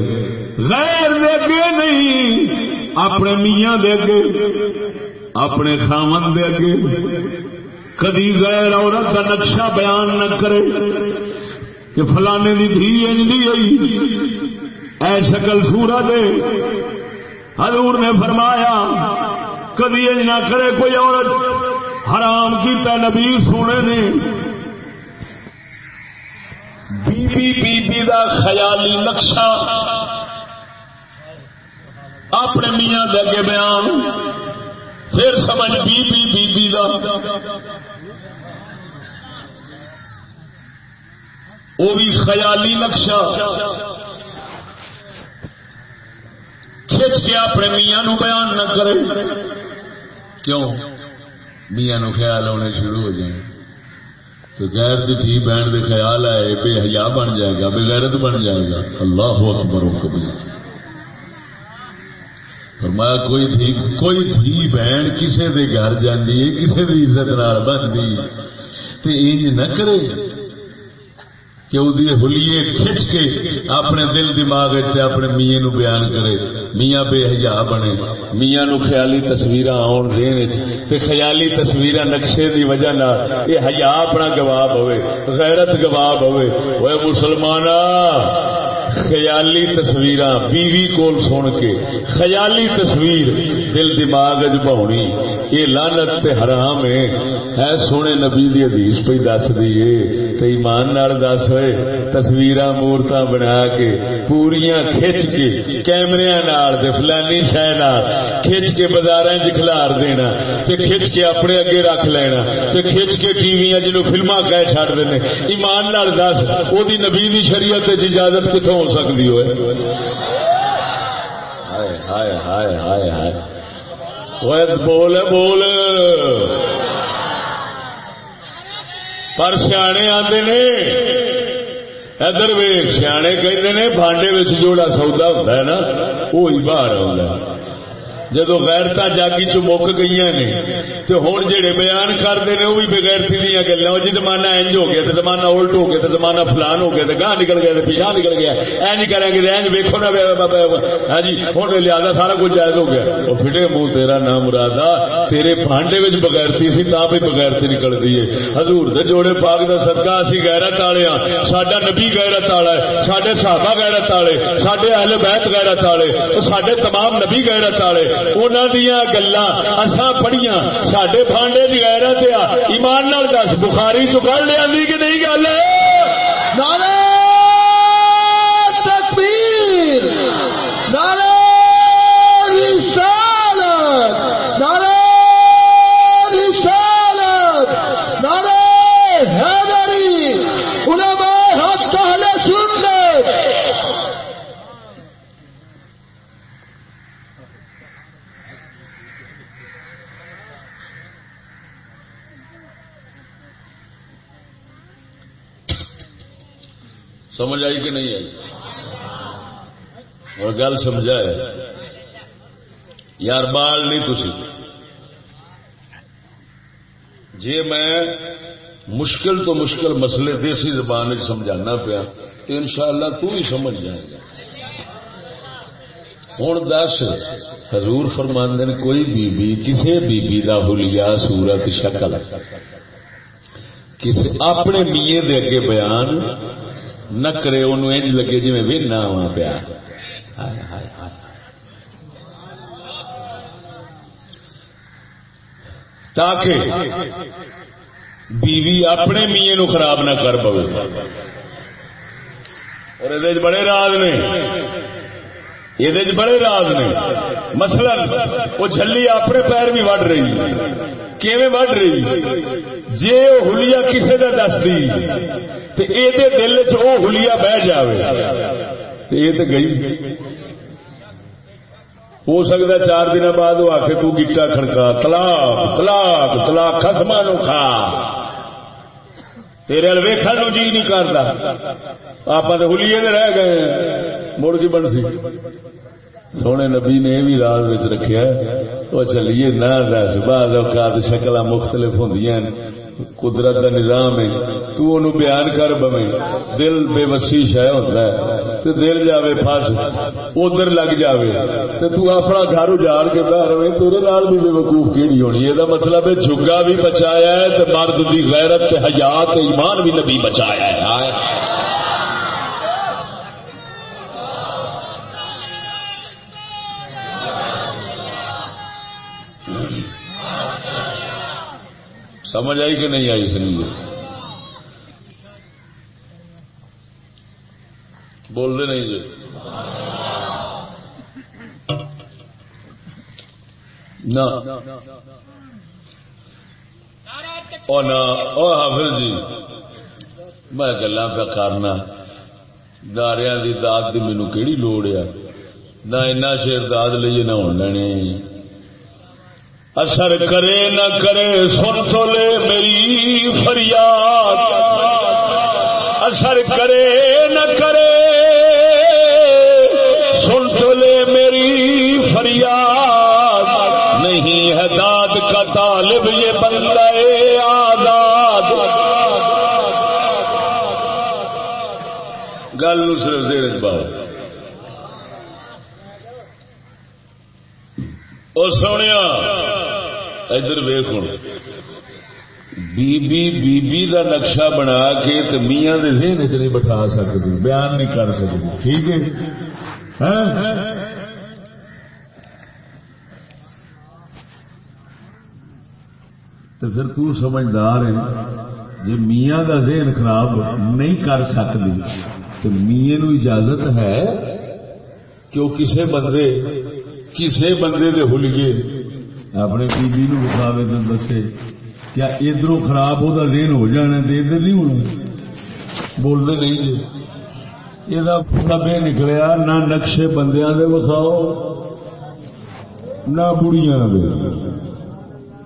غیر دے گے نہیں، اپنے میاں دے گے اپنے خامن دے اگے کدی غیر عورت کا نقشہ بیان نہ کرے کہ فلانے دی دھی انجلی ہوئی، اے شکل سورا دے۔ حضور نے فرمایا، کدی انج نہ کرے کوئی عورت حرام کیتا نبی سونے نے۔ بی بی بی دا خیالی نقشہ اپنے میاں دے بیان، پھر سمجھ بی بی بی بی دا۔ وہ بھی خیالی نقشہ۔ کھچ کے اپنے میاں نو بیان نہ کرے۔ کیوں؟ میاں نو خیال ہونے شروع ہو جائیں۔ تو غیر دی تھی بہن دے خیال آئے، بے حیا بن جائے گا، بے غیرت بن جائے گا۔ اللہ اکبر و کبھی۔ فرمایا، کوئی تھی کوئی تھی بہن کسے دے گھر جاندی ہے کسے دی عزت نال بندی تے انج نہ کرے۔ کہ وہ ہولیے کھچ کے اپنے دل دماغ اپنے میاں نو بیان کرے۔ میاں بے حجا بنے۔ میاں نو خیالی تصویر آن دین تے خیالی تصویر نقشے دی وجہ نہ یہ حیا اپنا گواب ہوئے، غیرت گواب ہوئے۔ وہ مسلمانہ خیالی تصویر بیوی کول سن کے، خیالی تصویر دل دماغ بہنی یہ لانت تے حرام ہے۔ ہے سونے نبی دی حدیث پہ دس دیے تو ایمان نال دس ہوئے۔ تصویر مورت بنا کے پوریا کھچ کے کیمرے فلانی شہ کھچ کے بازار چلار دینا۔ تے کھچ کے اپنے اگے رکھ لینا۔ تے کھچ کے ٹی وی جنوب فلما کہہ چڑ دیں ایمان نال دس وہ نبی دی شریعت اجازت کتوں ہو سکتی ہوئے؟ ہائے ہائے ہائے ہائے۔ بول بول۔ پر سیانے آتے نے، ادھر ویگ سیانے کہتے ہیں بانڈے جوڑا سودا ہوتا ہے نا وہی باہر آتا جدو غیرتا جاگی چ مک گئی نے تو ہوں جہے بیان کرتے ہیں وہ بھی بغیرتی دیا گلا جی زمانہ انج ہو گیا تو زمانہ الٹ ہو گیا تو زمانہ فلان ہو گیا تو گاہ نکل گیا تو پیچھا نکل گیا۔ ای نہیں کریں گے، اینج ویکو نا ہاں جی ہوں لیا سارا کچھ جائز ہو گیا۔ وہ فٹے منہ تیرا نام مرادا تیرے بانڈے میں بغیرتی سی، تا بھی بغیرتی نکلتی ہے۔ حضور دے جوڑے پاک دا صدقہ، اسی غیرت والے ہاں۔ ساڈا نبی غیرت والا ہے، ساڈے صحابہ غیرت والے، ساڈے اہل بیت غیرت والے، ساڈے تمام نبی غیرت والے۔ انہاں دیاں گلاں اساں پڑھیاں۔ ساڈے بھانڈے دی غیرت آ ایمان نال دس، بخاری چ کر لیا کہ نہیں گل؟ نعرہ تکبیر نعرہ رسالت نعرہ رسالت نعرہ حیدری علماء حق اہل سنت سمجھ آئی کہ نہیں آئی اور گل سمجھا ہے۔ یار بال نہیں تھی جی میں مشکل تو مشکل مسئلے دیسی زبان سمجھانا پیا تو انشاءاللہ تو ہی سمجھ جائے گا۔ ہوں دس، حضور فرماندے کوئی بی بی کسی بی بی دا حلیہ صورت شکل کسی اپنے میے دے اگے بیان نہ کرے انج لگے جی میں وہنا ہوا پیا۔ ہائے ہائے ہائے۔ تاکہ بیوی اپنے میے نو خراب نہ کر پوے۔ اور یہ بڑے راز نے۔ یہ بڑے راز نے۔ مثلا وہ جلی اپنے پیر بھی وڈ رہی۔ کیویں وڈ رہی؟ جی وہ ہولیا کسی کا دس دی تو یہ دل چ وہ ہولیا بہ جائے تو یہ تو گئی ہو سکتا چار دن بعد وہ آ کے تو گیٹا کھڑکا تلاک تلاک تلاک خسما نو کھا۔ تیرے ویخا نو جی نہیں کرتا آپ تو ہلیے رہ گئے مڑ کی بن سی۔ سونے نبی نے یہ بھی راز رکھا وہ چلیے نہ دس بعض اوقات شکل مختلف ہوں قدرت کا نظام ہے، تو انہوں بیان کر بویں۔ دل بے وسی شہ ہوتا ہے تو دل جاوے پھس ادھر لگ جاوے۔ تو تو اپنا گھر اجاڑ کے باہر ہوئے تیرے نال بھی بے وقوف کیڑی ہونی یہ مطلب ہے، جھگا بھی بچایا ہے تو مرد کی غیرت حیات ایمان بھی نبی بچایا ہے۔ سمجھ آئی کہ نہیں آئی سنیے بول دے نہیں جی۔ نہ۔ حافظ جی میں گلا پہ کرنا۔ داریا کی داد کی مینو کہڑی لوڑ ہے؟ نہ اینا شیر داد لیے نہ ہو لینے۔ اثر کرے نہ کرے، سن تو لے میری فریاد۔ اثر کرے نہ کرے، سن تو لے میری فریاد۔ نہیں ہے داد کا طالب یہ بندہ آزاد۔ گل صرف زیر باؤ۔ سونے ادھر ویخ ہوں بی بی دا نقشہ بنا کے میاں دے ذہن چ نہیں بٹھا سکتی بیان نہیں کر سکتی ٹھیک ہے؟ ہاں؟ تو پھر تو سمجھدار ہے جی میاں دا ذہن خراب نہیں کر سکتی تو میے نو اجازت ہے کہ وہ کسے بندے کسے بندے دے حلیے اپنے بیوی نو بخاوے تو دسے کیا ادھر خراب ہوتا دین ہو جانا تو ادھر نہیں ہونا بولتے نہیں جی۔ یہ مطلب یہ نکلیا، نہ نقشے بندیاں دے بخاؤ نہ بڑیاں دے۔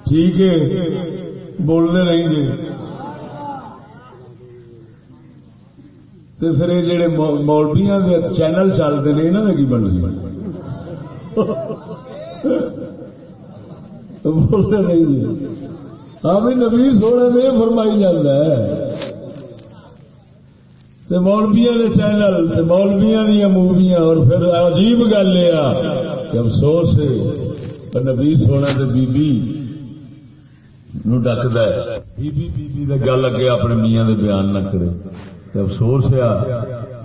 ٹھیک ہے؟ بولتے نہیں جی۔ پھر یہ جڑے مولبیاں چینل چلتے ہیں یہاں کی بن بولتے نہیں جی۔ ہاں بھی نبی سونے میں فرمائی جاتا ہے۔ مولبیا کے چینل مولبیا دیا موویاں، اور پھر عجیب گل یہ کہ افسوس ہے نبی سونا تو بی بی ڈکد بی بی گل اگے اپنے میاں دے بیان نہ کرے۔ افسوس ہے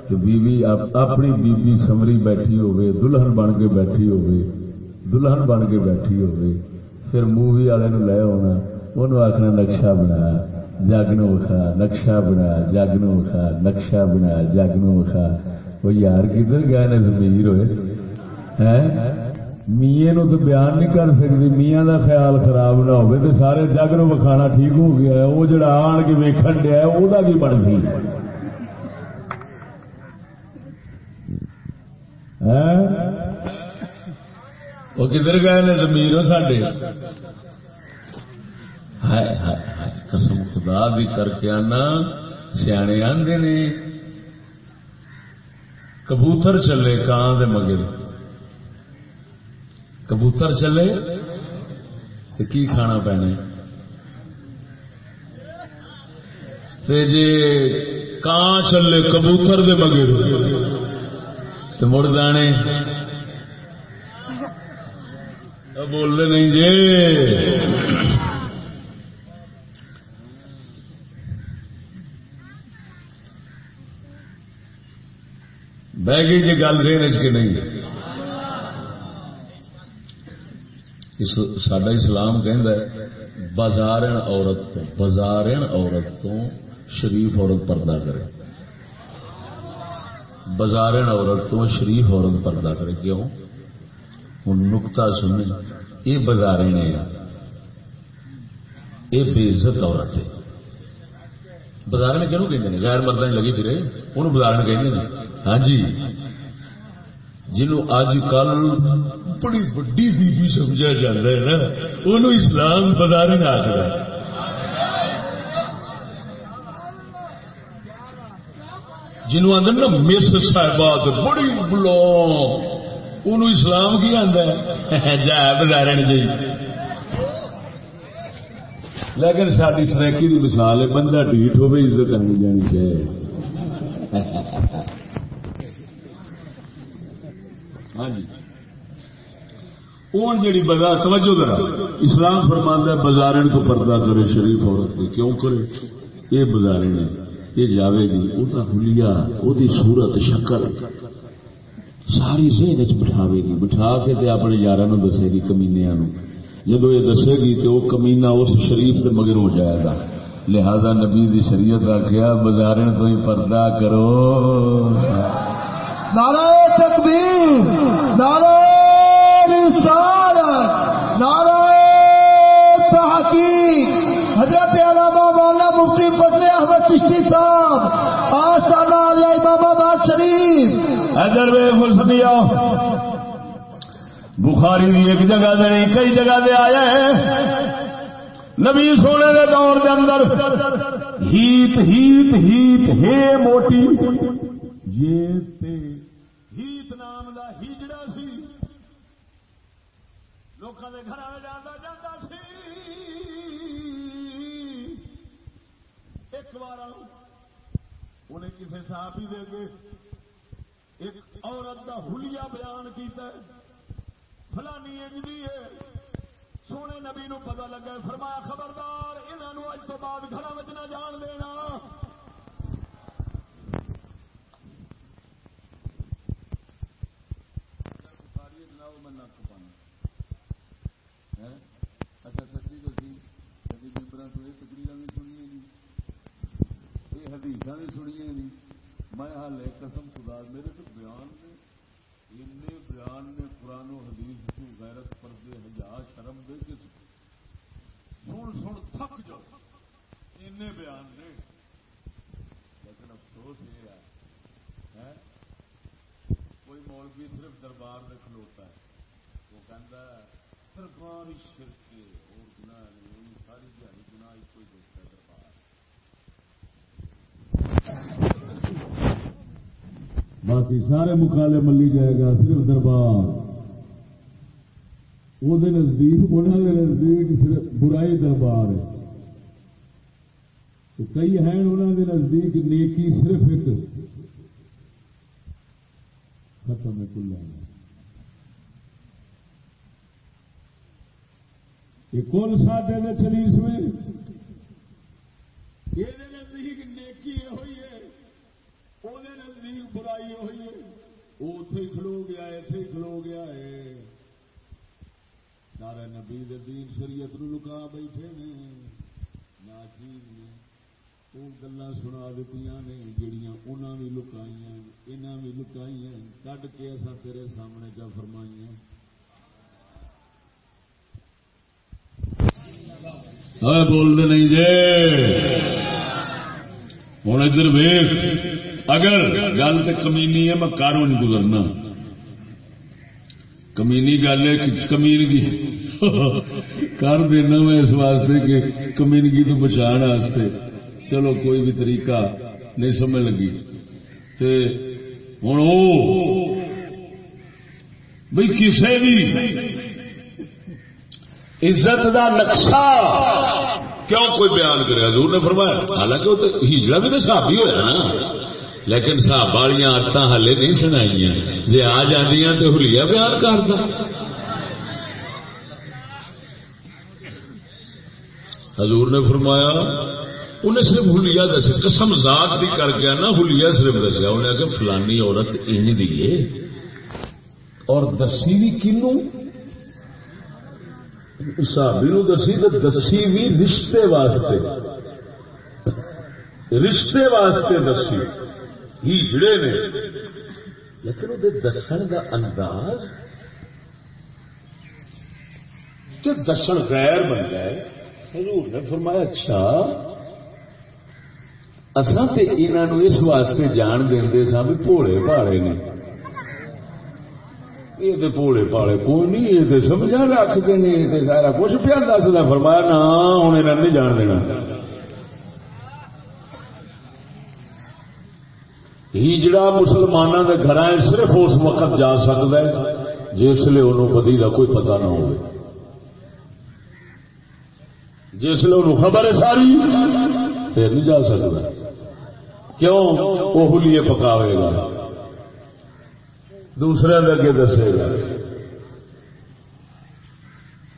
کہ بی بی اپنی بی بی سمری بیٹھی ہوگی دلہن بن کے بیٹھی ہوگی دلہن بن کے بیٹھی ہوگی پھر مووی والے لے آنا انہوں آخنا نقشہ بنا جاگنو وکھا، نقشہ بنا جاگنو وکھا، نقشہ بنا جاگنو وکھا۔ وہ یار کدھر گئے نے زمیر ہوئے؟ میے نو تو بیان نہیں کر سکتی، میاں دا خیال خراب نہ ہو تو سارے جگ نو وکھانا ٹھیک ہو گیا وہ جڑا آن کے ویکن دیا وہ بھی بن گئی؟ وہ کدھر گئے نے زمیر سڈے قسم خدا بھی کر کے آنا سیانے آدھے نے کبوتر چلے کان دے مگر کبوتر چلے تو کی کھانا پینے جی کان چلے کبوتر دے مگر تو مڑ دانے بولتے نہیں جی؟ بہ گئی جی گل دین کے نہیں؟ سڈا اسلام کہ بازار عورت تو بازار عورت تو شریف عورت پردہ کرے۔ بازار عورت تو شریف عورت پردہ کرے، کیوں؟ ہوں نکتا سنیں یہ بازارے نے یہ بے عزت عورت ہے۔ بازار میں کہوں کہ غیر مردہ لگی پھرے۔ انہوں بازار میں کہ ہاں جی۔ جنوں اج کل بڑی وڈی بی سمجھا جا رہا ہے نا، انہوں اسلام بدار نہ آخر جنوں آدھے نا مس صاحبات بڑی بلو انہوں اسلام کی آتا ہے؟ جا بازار جی۔ لیکن ساری سرکی کی مثال ہے، بندہ ڈیٹ ہوئے عزت کرنی جانی چاہیے ہاں جی۔ جیڑی بازار توجہ ذرا۔ اسلام فرماندہ بازار کو پردہ کرے، شریف عورت کو کیوں کرے؟ یہ بازار نے یہ جاوے گی وہ ہلیا وہ صورت شکل۔ ساری ذہن بٹھاوے گی۔ بٹھا کے تے اپنے یار دسے گی کمینیا جب یہ دسے گی تو وہ کمینا اس شریف کے مگر ہو جائے گا۔ لہذا نبی دی شریعت آخیا بازار تو ہی پردہ کرو۔ نعرہ تکبیر، نعرہ رسالت، نعرہ تحقیق۔ حضرت علامہ مولانا مفتی فضل احمد چشتی صاحب آسانہ علیہ امام آباد شریف۔ حضر بے بخاری بھی ایک جگہ دے نہیں، کئی جگہ دے آیا ہے۔ نبی سونے دے دور دے اندر ہیت ہیت ہیت، ہے موٹی۔ یہ تے ہیت نام دا ہجڑا لوگوں کے گھر جانا جاتا سی۔ ایک بار انہیں کسی صاحب ہی دے کے ایک عورت کا ہولیا بیان کیتا ہے۔ فلانی اجدی ہے۔ سونے نبی نو پتا لگا فرمایا، خبردار انہوں اج تو بعد گھر نہ جان دینا۔ اچھا سچی تو یہ تقریر یہ حدیث بھی سنی جی میں ہال قسم خدا، میرے تو بیان نے ان بیان نے قرآن و حدیث کو غیرت پردے ہزار شرم دے کے سن۔ سن تھک جاؤ۔ ان بیان نے۔ لیکن افسوس یہ ہے کوئی مولوی صرف دربار میں کھلوتا ہے۔ وہ کہتا ہے سرکار شرک اور گنا نہیں، ساری دیہی گنا کوئی دیکھتا دربار باقی سارے مکالے ملی جائے گا صرف دربار۔ وہ نزدیک انہوں نے نزدیک صرف برائی دربار ہے۔ کئی ہیں انہوں نے نزدیک، نیکی صرف ایک۔ ختم ہے کلا یہ کون ساڈے نے چلیس میں۔ یہ نزدیک نیکی ہوئی ہے۔ وہ نزدیک برائی ہوئی ہے وہ اتے کھلو گیا ہے اتے کھلو گیا ہے سارے نبی دین شریعت نو لکا بیٹھے نے نہ چیز نے وہ گلا سنا دیتی نے جڑیاں انہوں بھی لکائی یہاں بھی لکائی کٹ کے اصا تیرے سامنے چا فرمائی بولتے نہیں جی ہوں ادھر ویخ اگر گل تو کمینی ہے، میں کاروں نہیں گزرنا۔ کمینی گل ہے کمینگی۔ کر دینا میں اس واسطے کہ کمینگی تو بچان واسطے۔ چلو، کوئی بھی طریقہ نہیں سمجھ لگی۔ ہوں بھائی کسی بھی عزت دا نقشہ کیوں کوئی بیان کرے؟ حضور نے فرمایا، حالانکہ وہ تو ہجڑا بھی تو صحابی ہوا نا لیکن صاحب والی آدت ہالے نہیں سنائی جی آ جی تو ہلیا بیان کرتا حضور نے فرمایا، انہیں صرف ہولیا دس قسم ذات بھی کر گیا نا ہولیا صرف دسیا۔ انہیں کہ فلانی عورت ان دیے اور دسی بھی کنو؟ صحابی نو دسی تو دسی بھی رشتے واسطے۔ رشتے واسطے دسی۔ ہی جڑے نے۔ لیکن وہ دسن کا انداز کہ دسن غیر بن گئے حضور نے فرمایا اچھا اصا تو انہوں اس واسطے جان دے سا بھی بھوڑے پاڑے نے۔ یہ تو بھوڑے پاڑے کوئی نہیں، یہ تو سمجھا رکھتے ہیں یہ سارا کچھ پیا دستا فرمایا، نہ ہوں یہ نہیں جان دینا۔ ہجڑا مسلمانوں کے گھر صرف اس وقت جا سکتا ہے جس لیے انہوں بدی کا کوئی پتہ نہ ہو جس لیے انہوں خبر ہے ساری، پھر نہیں جا سکتا۔ کیوں؟ وہ ہولیے پکاوے گا۔ دوسرے اگے دسے گا۔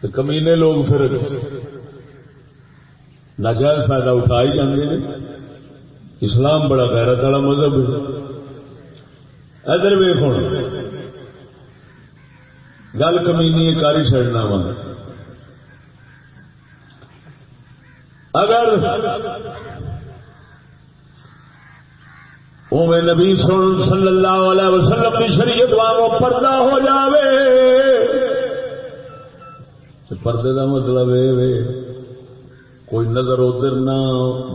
تو کمینے لوگ پھر ناجائز فائدہ اٹھا ہی جاتے ہیں اسلام بڑا غیرت والا مذہب ہے۔ ادھر ویخ گل کمینی کاری چڑنا وا۔ اگر اوے نبی صلی اللہ علیہ وسلم کی شریعت وانگو پردہ ہو جاوے پردے کا مطلب یہ کوئی نظر ادھر نہ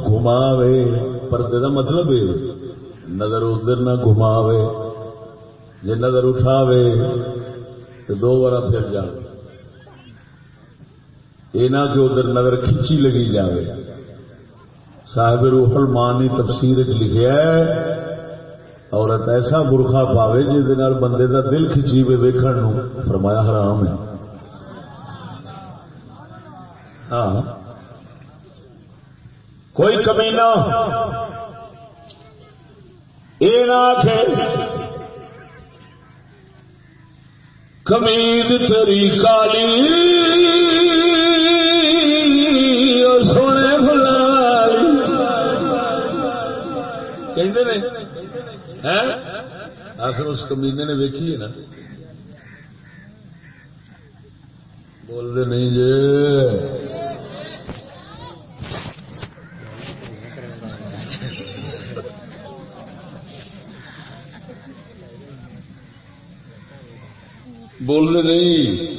گھماوے۔ پردے کا مطلب یہ نظر ادھر نہ گھماوے جی نظر اٹھاوے تو دو بار پھر جائے یہ نہ کہ ادھر نظر کھچی لگی جاوے۔ صاحب روح المانی تفسیر لکھا ہے، عورت ایسا برخا پاوے جس بندے کا دل کھچی وے ویکن فرمایا حرام ہے۔ ہاں۔ کوئی کمی نہ کمید تری کالی سونے فلالی کہ آخر اس کمینے نے ویکھی ہے نا۔ بولتے نہیں جی بولنے نہیں۔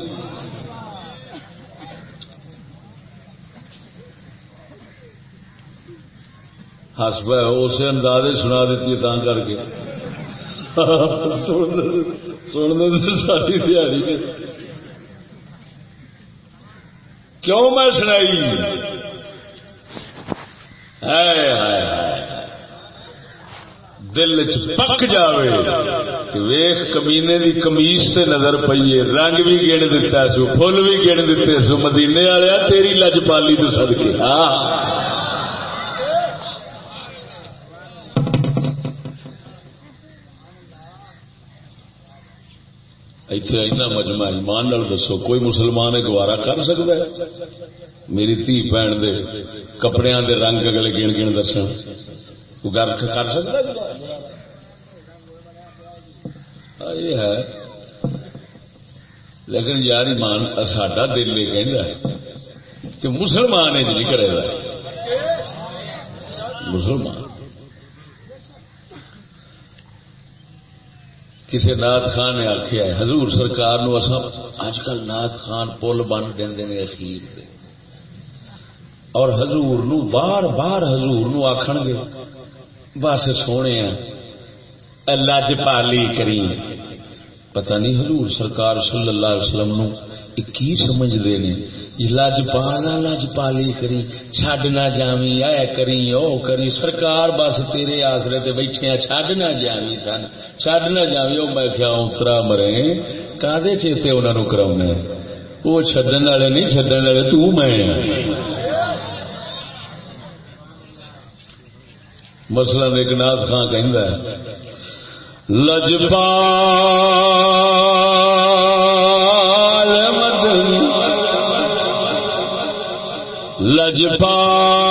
ہس پہ اسے اندازے سنا دیتی تاں کر کے۔ سننے ساری دیہی کیوں میں سنائی؟ دل چ پک جاوے۔ ویخ کمینے دی کمیز سے نظر پیے رنگ بھی گن دیتا سو، پھول بھی گن دیتے سو، مدینے والے تیری لج پالی تو سدکے ہاں اتنے اینا مجمع ایمان نال دسو، کوئی مسلمان گوارا کر سکتا ہے؟ میری دھی بھن دے کپڑے دے رنگ اگلے گن گن دس کر سکتا ہے؟ ہاں، یہ ہے۔ لیکن یار ایمان ساڈا دل یہ کہ کہ مسلمان نہیں کرے گا۔ مسلمان۔ کسی نات خان نے آخیا ہے حضور سرکار نو اج کل نات خان پل بن دے اخیر دے۔ اور حضور نو بار بار حضور نو آخن گے بس سونے لج پالی کری پتہ نہیں حضور سرکار صلی اللہ علیہ وسلم نو کی سمجھتے ہیں لج پالا، لج پالی کری چڈ نہ جامی اے کری او کری سرکار بس تیرے آسرے تے بیٹھے چڈ نہ جامی سن۔ چڈ نہ جامی او میں کیا اترا مرے۔ کدے چیتے انہوں نے کراؤنا وہ چڈن والے نہیں چڈن والے تو میں ہاں۔ مسئلہ ایک ناتھ خان کہ لجپا لجپال عربی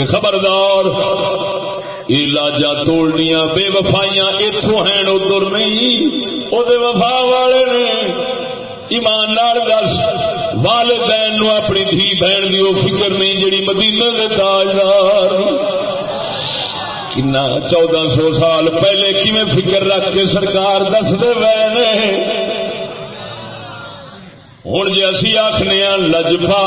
کہ خبردار۔ یہ لاجا توڑنیا بے وفائیاں اتوں ہیں، ادھر نہیں وہ وفا والے نے۔ ایمان دس، والدین نو اپنی دھی بہن کی وہ فکر نہیں جڑی مدینے کے تاجدار۔ کنا چودہ سو سال پہلے کیویں فکر رکھ کے سرکار دس دے وے ہوں جی اسی آخنے لجپا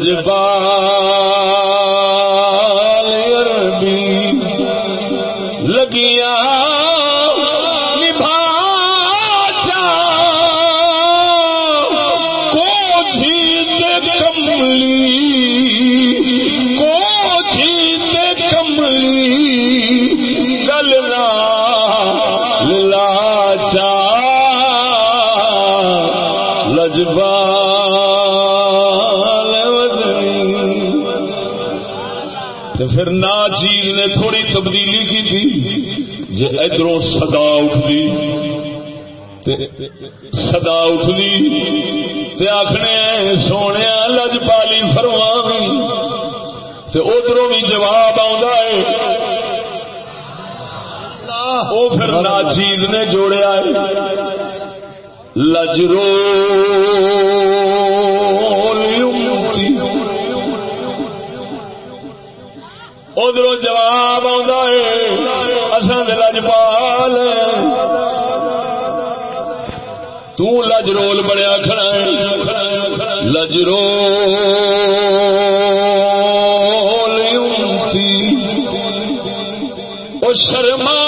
لجپا ادھر سدا اٹھتی سدا اٹھتی آخنے سونے لج پالی فرما ادھر بھی جواب ہے۔ وہ پھر نا چیز نے جوڑیا لجرو ادھر جواب آ آسان لجپال تج رول بنیا کھڑا لج لجرو شرما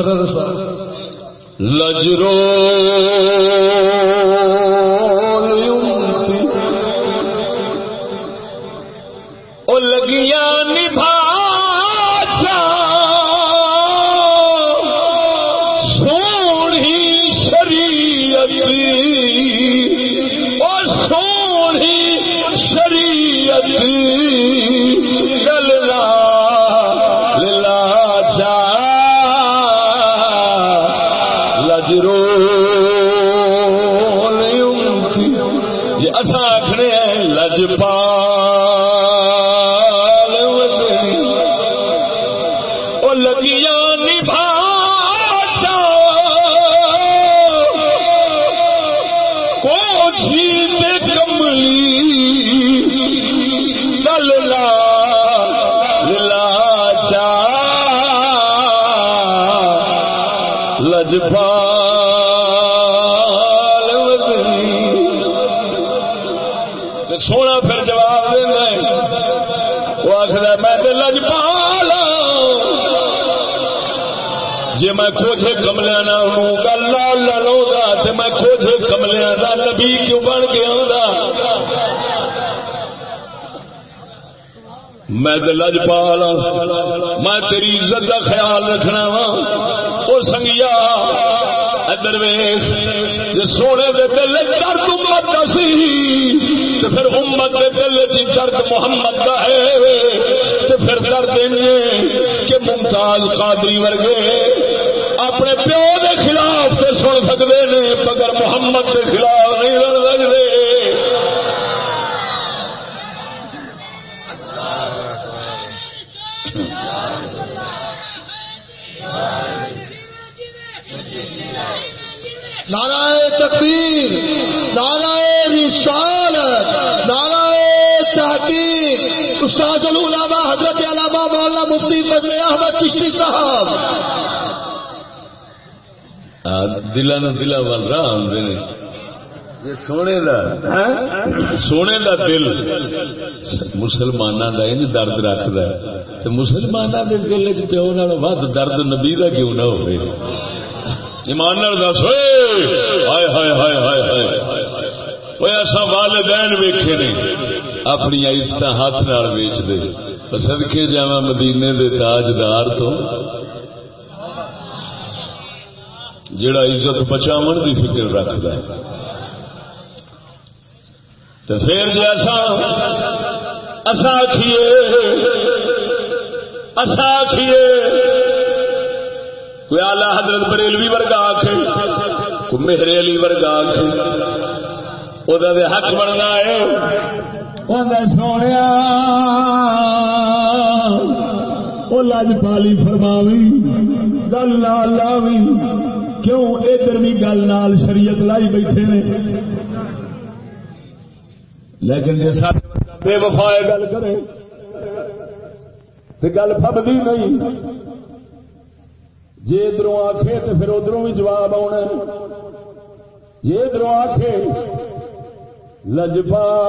مقرر سا۔ لجرو لجپال تے سونا پھر جواب دینا ہے۔ وہ آخر میں تے لجپال جی میں کھوجے کملیا نہ گل لال لو تو میں کھوجے کملیا کا نبی کیوں بن گیا میں لج پال ہاں۔ میں تیری عزت کا خیال رکھنا وا۔ سنگیا۔ ادھر ویخ جی سونے دے دل درد امت کا سی تو پھر امت دے دل جی درد محمد کا ہے۔ تو پھر درد کہ ممتاز قادری ورگے اپنے پیو دے خلاف سے سن سکتے ہیں مگر محمد کے خلاف تکبیر نارائ رسالت نارائ تحقیق۔ استاد العلماء حضرت علامہ مولانا مفتی فضل احمد چشتی صاحب۔ دلا بن رہا آدھے سونے دا سونے دا دل۔ مسلمانوں دا انج درد رکھد تو مسلمانوں دے دل چ پیو نال ود درد نبی دا کیوں نہ ہوئے؟ ایمان دس ہائے ہائے ہائے ہائے ہائے وہ ایسا والدین ویکھے نے، اپنی عزت ہاتھ نال ویچ دے۔ سدکے جا مدینے دے تاجدار تو جڑا عزت بچاو دی فکر رکھد تو پھر جی ایسا اصا آخیے اصا آخیے کوئی آلہ حضرت بریلوی ورگا آخے کوئی میرے علی ورگا آخے وہ حق بننا ہے۔ سونے وہ لج پالی فرماوی گل نال لاوی کیوں ادھر بھی گل نال شریعت لائی بیٹھے نے؟ لیکن جی سب بے وفا گل کرے گل فبدی نہیں۔ جی ادھر آخے تو پھر ادھر بھی جواب آنا جی ادھر آخے لجپال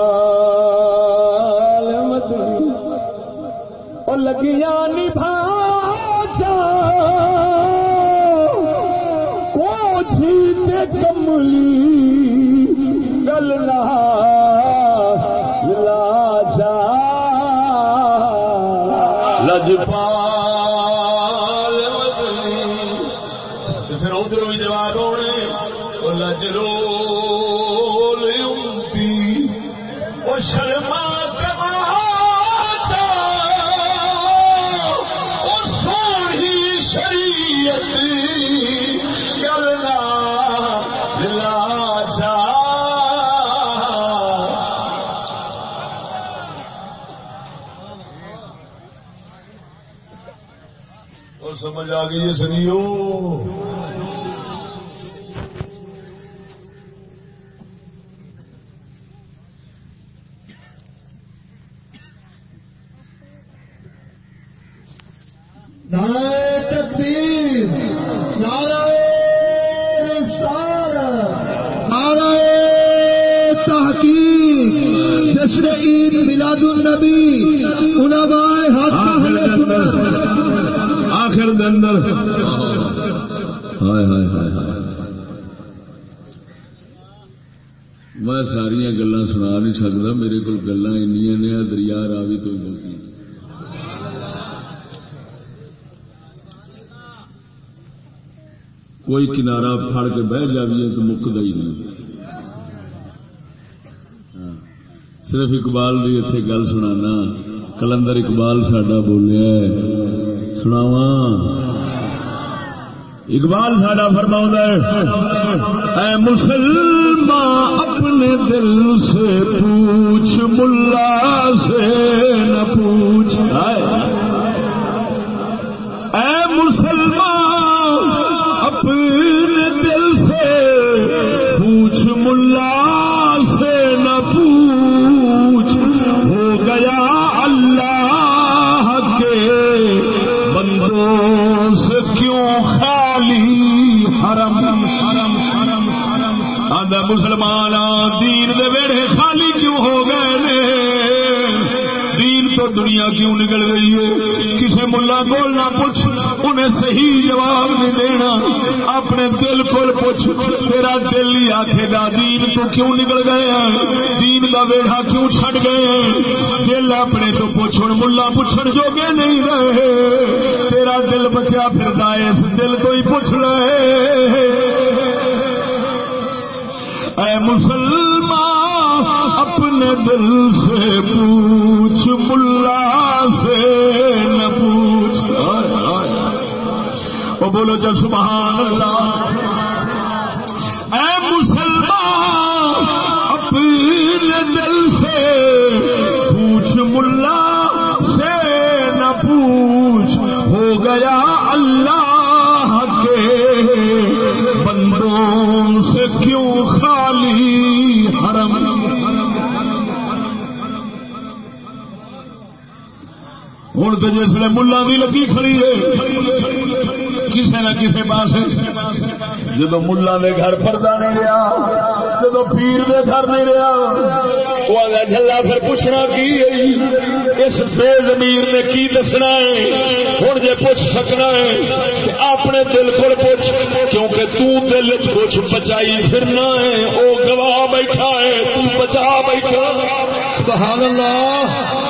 اور لگیا نبھا کو کملی گل نہ لجپال سمجھ آ ساریا گلا سنا نہیں سکتا میرے کو گلا نے دریا راوی تو بولتی کوئی کنارا پھڑ کے بہ جائیے تو مکد ہی نہیں۔ ہاں۔ صرف اقبال کی اتنے گل سنا کلندر اقبال ساڈا بولیا سناوا اقبال ساڈا فرما ہے، اے مسلم مسلمان اپنے دل سے پوچھ ملا سے نہ پوچھ۔ آئے مسلمان دین دے ویڑے خالی کیوں ہو گئے نے؟ دین تو دنیا کیوں نکل گئی ہے؟ کسے ملا بولنا پوچھ، انہیں صحیح جواب نہیں دینا۔ اپنے دل کو پوچھ، تیرا دل ہی آخے گا، دین تو کیوں نکل گئے ہیں؟ دین کا ویڑا کیوں چھڑ گئے ہیں؟ دل اپنے تو پوچھ ملا پوچھن جوگے نہیں رہے۔ تیرا دل بچا پھر اس دل کو ہی پوچھ رہے اے مسلمان، اپنے دل سے پوچھ، ملا سے نہ پوچھ۔ وہ بولو جب سبحان اللہ۔ اے مسلمان، اپنے دل سے پوچھ، ملا سے نہ پوچھ۔ ہو گیا ہوں تو جس نے ملا بھی لگی کھڑی ہے کسی نہ کسی پاس جدو ملا نے گھر پردہ نہیں رہا جب پیر دے گھر نہیں رہا جلا پھر پوچھنا کی اس بے زمیر نے کی دسنا ہے ہوں جی پوچھ سکنا ہے اپنے دل کو پوچھ کیونکہ تو دل کچھ بچائی پھرنا ہے وہ گواہ بیٹھا ہے تو بچا بیٹھا سبحان اللہ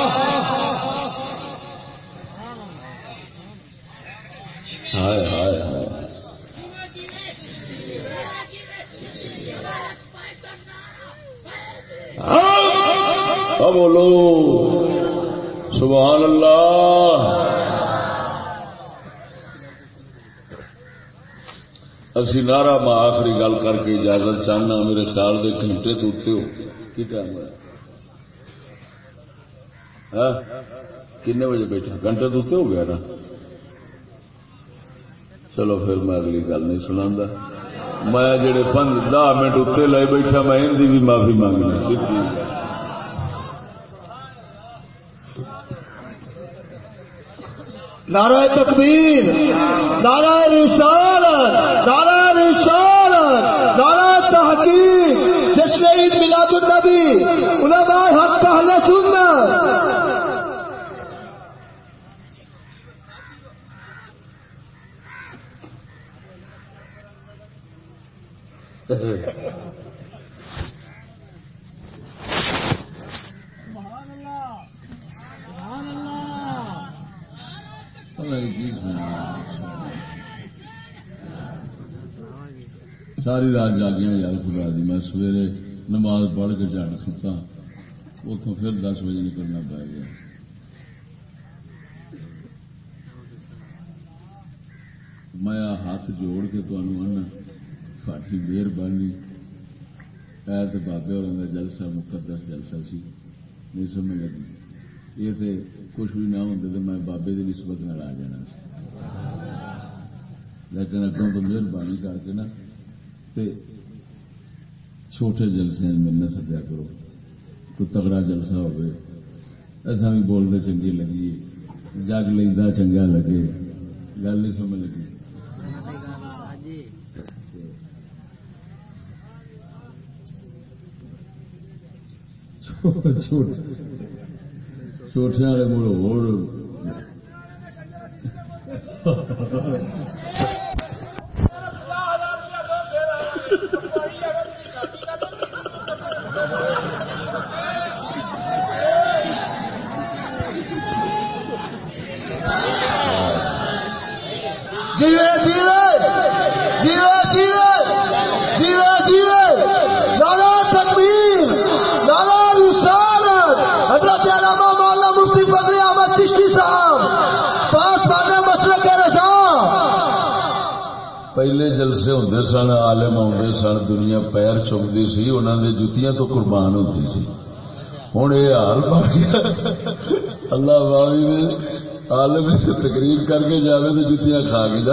ہائے ہائے ہائے بولو۔ سبحان اللہ۔ اسی نارا ماں آخری گل کر کے اجازت چاہنا، میرے خیال سے گھنٹے تو اتنے ہو۔ کی ٹائم ہوا ہاں؟ کنے بجے بیٹھا؟ گھنٹے تو اتنے ہو گیا نا؟ چلو پھر میں اگلی گل نہیں سنا میں جڑے دہ منٹ اتنے لے بیٹھا، میں ان کی بھی معافی مانگنا سیدھی نعرہ تکبیر، نعرہ رسالت نعرہ رسالت، نعرہ تحقیق جشن عید میلاد النبی، علماء حق پہلے سننا Thank you. ساری رات جاگیا یار، خدا دی، میں سویرے نماز پڑھ کے جان ستا اتوں پھر دس بجے نکلنا پی گیا۔ میں ہاتھ جوڑ کے تمہیں ساری مہربانی۔ ہے تو بابے اور جلسہ مقدس جلسہ سی، نہیں سمجھ لگی۔ یہ تو کچھ بھی نہ ہوتے تو میں بابے کی نسبت نہ آ جانا لیکن اگوں تو مہربانی کر کے نا چھوٹے جلسے میں نہ سدیا کرو۔ کوئی تگڑا جلسہ ہوئے ایسا بھی بولنے چنگی لگی، جگ لینا چنگا لگے۔ گل نہیں سمجھ لگی؟ چھوٹے چوٹنے والے مڑ ہو۔ پہلے جلسے ہوں سن آلم آدھے سن، دنیا پیر چکتی سی انہوں نے جتیاں تو قربان ہوتی سی۔ ہوں یہ حال بن گیا۔ اللہ بابی نے عالم تقریر کر کے جاوے تو جتیاں کھا کے جا۔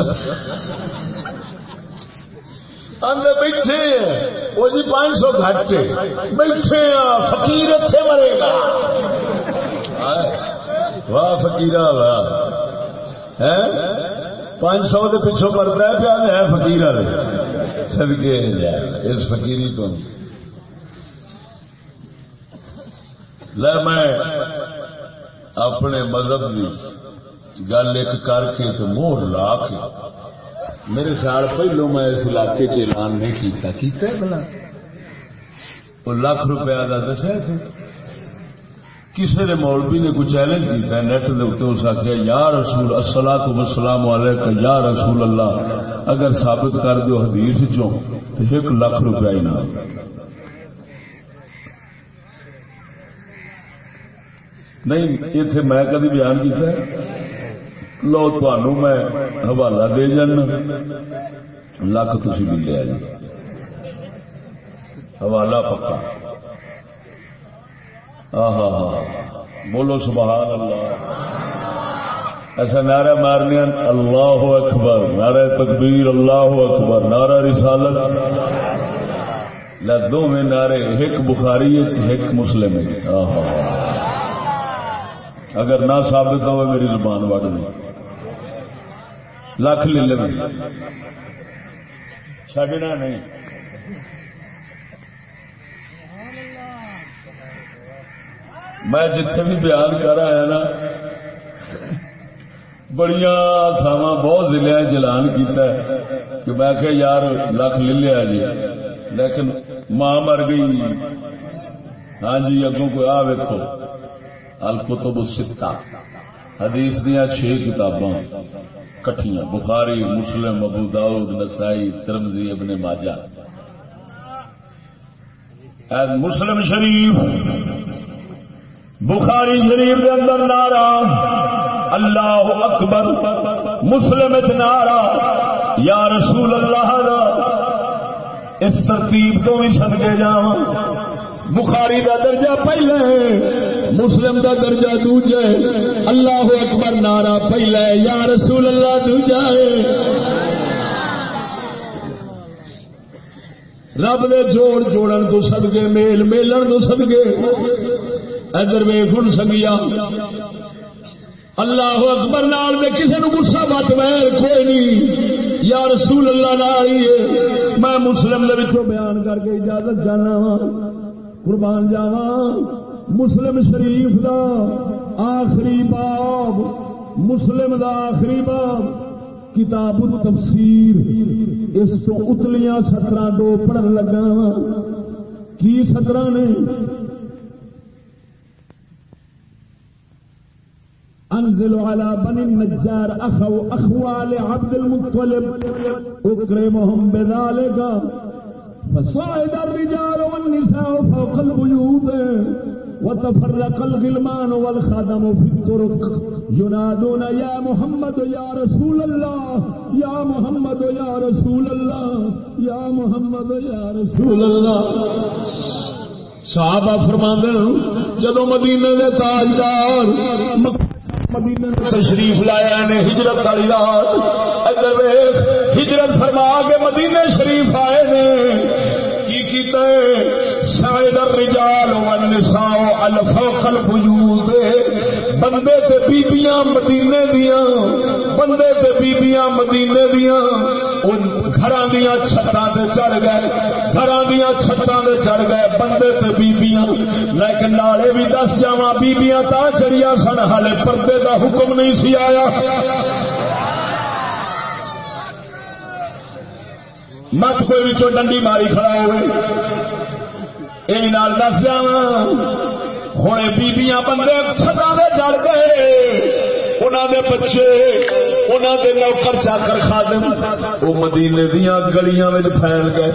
بیٹھے وہ جی پانچ سو گھٹ بیٹھے فقیر اتنے مرے گا۔ واہ فکیر واہ۔ پانچ سو کے پیچھوں مرد ہے پیا ہے فکیر والے سب کے اس فقیری تو۔ میں اپنے مذہب کی گل ایک کر کے تو مور لا کے، میرے خیال پہلو میں اس علاقے چلان نہیں کیتا کیتا بلا وہ لاکھ روپیہ کا دسیا کسی نے مولوی نے کوئی چیلنج کیا نیٹ کے اتنے اس آخیا یا رسول اصلا تو وسلام والے یا رسول اللہ. اگر ثابت کر دو حدیث چوں، تو ایک لاکھ روپیہ انعام۔ نہیں اتنے میں کدی بیان کیا لو تھانوں میں حوالہ دے جانا۔ لکھ تھی بھی لیا جی حوالہ پکا۔ بولو سبحان اللہ۔ ایسا نعرہ مارنے اللہ اکبر، نعرہ تکبیر، اللہ اکبر، نعرہ رسالت۔ دو میں نعرے، ایک بخاری ایک مسلم اگر نہ ثابت ہو میری زبان وڈ دی لاکھ لے لے۔ چڈنا نہیں۔ میں جتھے بھی بیان کر رہا نا بڑی تھاوا بہت ضلع جلان کیتا ہے کہ میں کہ یار لکھ لے لیا جی لیکن ماں مر گئی۔ ہاں جی اگوں کو آ ویکو الکتب ستا حدیث دیا چھ کتاباں کٹیاں بخاری، مسلم، ابو داؤد، نسائی ترمزی ابن ماجہ۔ مسلم شریف بخاری شریف کے اندر نارا اللہ اکبر، مسلم نارا یا رسول اللہ اس ترتیب تو بھی سد جا بخاری کا درجہ پہلے مسلم کا درجہ دوجا اللہ اکبر نارا پہلا یا رسول اللہ دوجا رب نے جوڑ جوڑن تو سد گئے میل میلن تو سد ادھر ویخ ہوں سنگیا اللہ اکبر نال میں کسی نے گسا بت ویر کوئی نہیں۔ یا رسول اللہ نال میں مسلم کے بیان کر کے اجازت جانا قربان جاوا مسلم شریف دا آخری باب، مسلم دا آخری باب، کتاب تفسیر اس تو اتلیاں سطر دو پڑھن لگا کی سطر نے؟ انزل على بني النجار اخو اخوال عبد المطلب. اكرمهم بذلك. فصعد الرجال والنساء فوق البيوت وتفرق الغلمان والخدم في الطرق. ينادون يا محمد يا رسول الله، يا محمد يا رسول الله، يا محمد يا رسول الله. صحابہ فرماندے جدو مدینے دے تاجدار مدینے تشریف لایا نے ہجرت والی رات۔ ادھر ہجرت فرما کے مدینے شریف آئے نے۔ کی کیتا شاید الرجال والنساء الفوق البيوت بندے تے بیبیاں مدینے دیاں، بندے تے بیبیاں مدینے دیاں۔ ان گھراں دیاں چھتاں تے چڑھ گئے، گھراں دیاں چھتاں تے چڑھ گئے۔ بندے تے بیبیاں، لیکن نالے بھی دس جاواں، بیبیاں تا چڑھیاں سن۔ ہالے پردے دا حکم نہیں سی آیا۔ مت کوئی بھی ڈنڈی ماری کھڑا ہوئے۔ یہ دس جا ہوں بیبیاں بندے سدا میں جڑ گئے۔ انہوں دے بچے انہوں دے نوکر چاکر خادم وہ مدینے دیا گلیاں میں پھیل گئے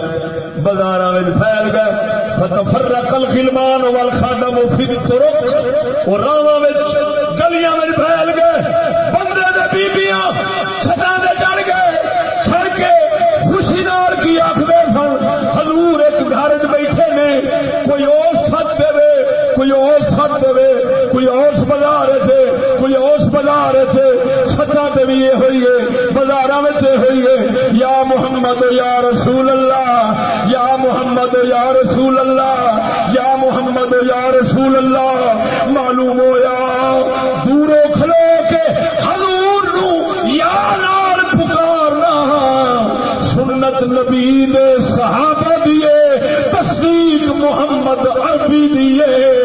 بازار میں پھیل گئے۔ فتفرق الغلمان والخادم فی الطرق اور راواں گلیاں میں پھیل گئے۔ بندے دے بیبیاں چھتاں دے چڑھ گئے چھڑ کے خوشی نال کی آخر سن حضور ایک گھر بیٹھے نے کوئی اور سچ دے کوئی اور سچ دے، کوئی اور بازار سے کوئی اور بازار سے چھتا تے بھی یہ ہوئی ہے بازار ہوئی ہے۔ یا محمد، یا رسول اللہ، یا محمد، یا رسول اللہ، یا محمد، یا رسول اللہ۔ معلوم ہوا دوروں کھلو کے حضور نو یا نال پکارنا۔ سنت نبی نے صحابہ دیے تصدیق محمد عربی دیے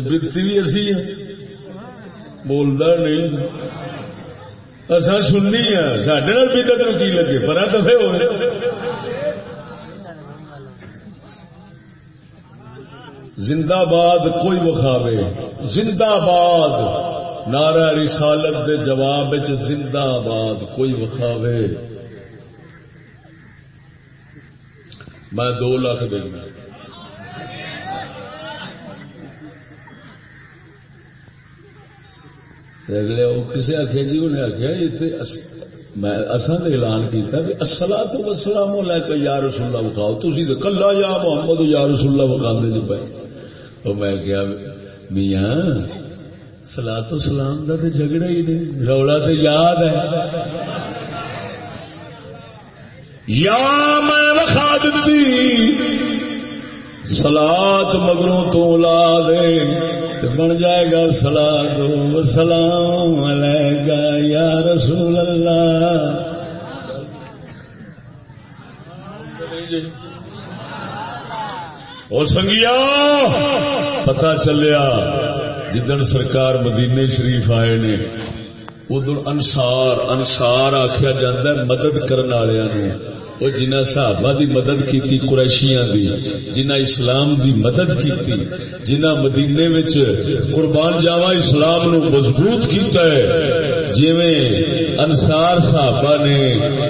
تو بتی بھی اسی ہیں۔ بولتا نہیں۔ اصا سننی ہاں سڈے بدت نو کی لگے؟ پر دفے ہو زندہ باد کوئی وکھاوے۔ زندہ باد نعرہ رسالت دے جواب زندہ باد کوئی وکھاوے۔ میں دو لاکھ دینا۔ اگلے وہ کسی آخیا جی انہیں آخیا اتنے اصل اعلان کیا کہ اصلا تو وسلام لے کے یا رسول اللہ بکھاؤ تھی تو کلا یا محمد یا رسول اللہ بکھا جی پہ تو میں کیا میاں سلا تو سلام کا تو جھگڑا ہی نہیں، رولا تو یاد ہے۔ یا میں وکھا دی سلاد مگروں تو لا دے۔ تو بن جائے گا سلا دو سلام گا یا رسول اللہ۔ اور سنگیا پتا چلیا، جدن سرکار مدینے شریف آئے نے، ادھر انسار انسار آخیا جا مدد کرنے والوں وہ جنہ صحابہ دی مدد کی قریشیاں دی، جنہ اسلام دی مدد کی جنہ مدینے وچ قربان جاوا اسلام نو مضبوط کیتا ہے جویں انصار صحابہ نے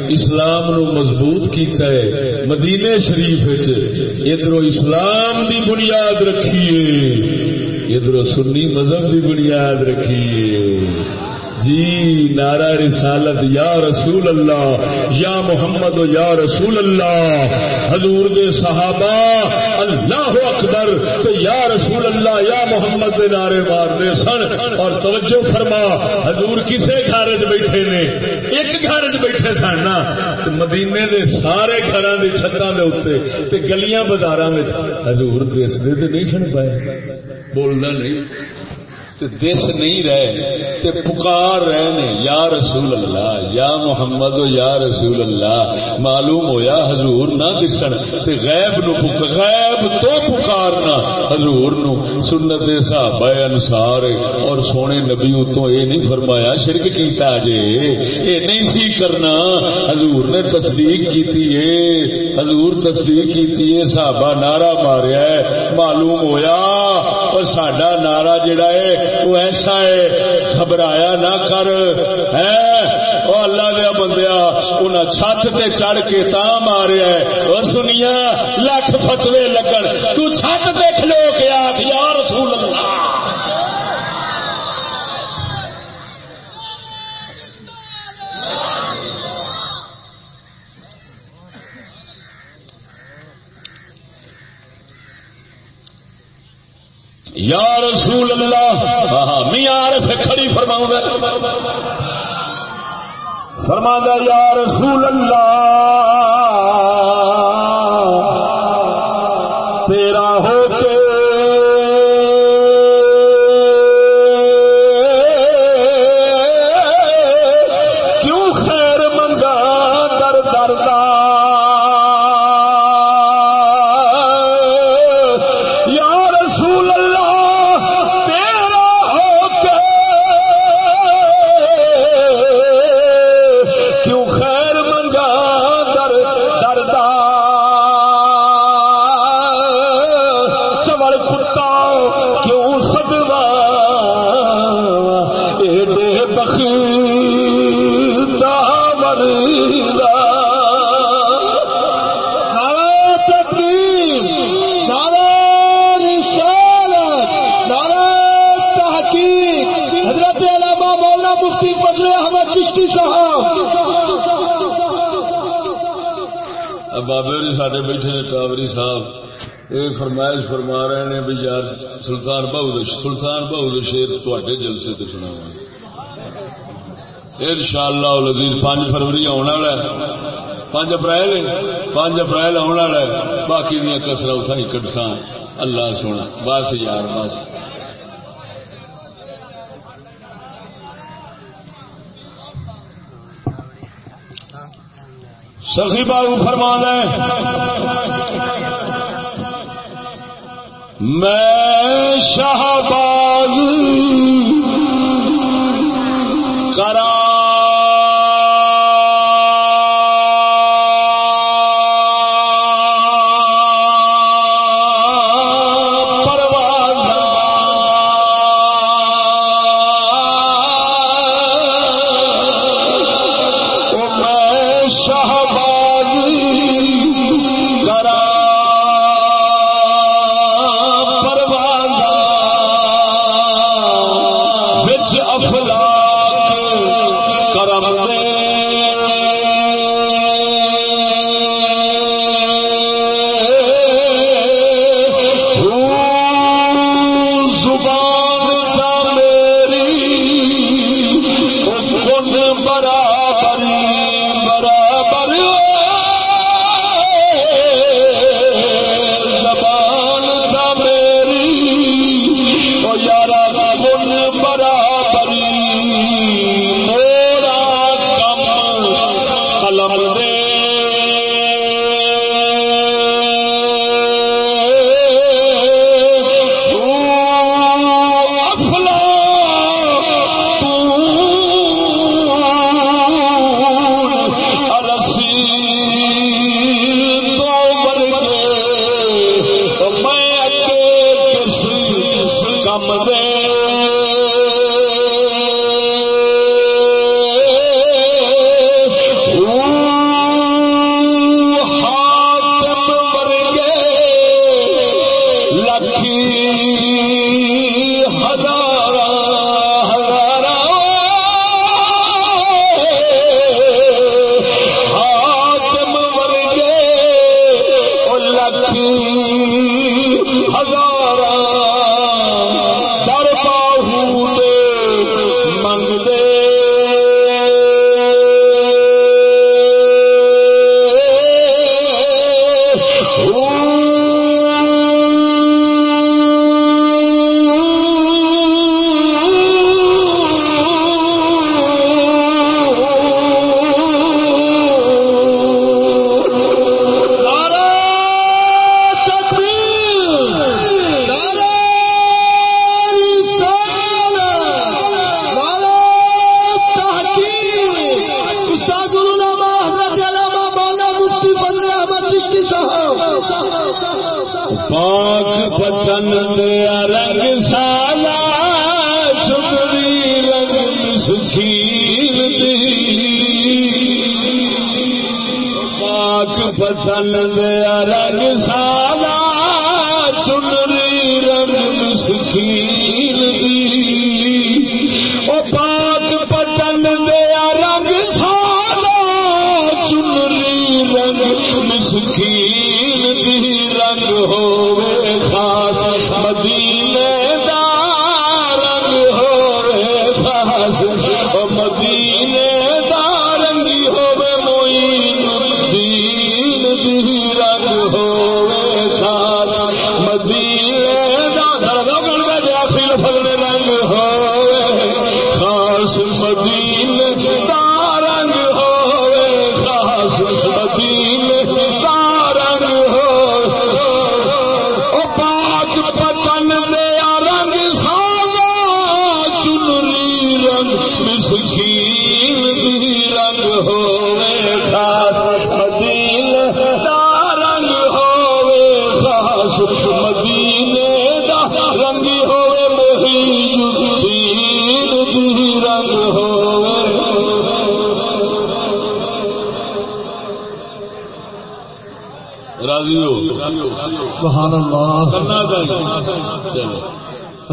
اسلام نو مضبوط کیتا ہے، مدینے شریف وچ ادھر اسلام دی بنیاد رکھیے، ادھر سنی مذہب دی بنیاد رکھیے۔ جی نعرہ رسالت، یا رسول اللہ، یا محمد و یا رسول اللہ، حضور دے صحابہ، اللہ اکبر تو یا رسول اللہ، یا محمد دے نعرے مارنے سن۔ اور توجہ فرما، حضور کسے گھر بیٹھے نے؟ ایک گھر بیٹھے سن نا۔ مدینے دے سارے گھر کی چھتوں کے اتنے گلیاں بازار حضور دستے تو نہیں سن پائے۔ بولنا نہیں۔ دس نہیں رہے تے پکار رہے نے یا رسول اللہ، یا محمد و یا رسول اللہ، معلوم ہویا حضور نہ دسن تے غیب نو غیب تو پکارنا حضور نو۔ سنت دے صحابہ انصار اور سونے نبی تو اے نہیں فرمایا شرک کیتا جے۔ اے نہیں سی کرنا۔ حضور نے تصدیق کیتی ہے حضور تصدیق کیتی ہے صحابہ نعرہ ماریا ہے۔ معلوم ہویا اور ساڈا نعرہ جڑا ہے تو ایسا ہے، گھبرایا نہ کر۔ ہے؟ وہ اللہ دیا بندیا انہیں چھت تے چڑھ کے تا ماریا اور سنیا، لکھ فتوے لگن۔ تو چھت دیکھ لو کہ آخ یا یا رسول اللہ ہاں میاں پھر کھڑی فرماؤں فرما یا رسول اللہ فرمائش فرما رہے ہیں بھی یار، سلطان بہو سلطان بہو شیر تے جلسے سے سنا ان شاء اللہ لذیذ پانچ فروری آنے والا ہے۔ پانچ اپریل پانچ اپریل آنے والا ہے۔ باقی دیا کسر اتائی کٹساں اللہ سونا۔ بس یار، بس۔ سخی بابو فرمان ہے۔ میں شاہ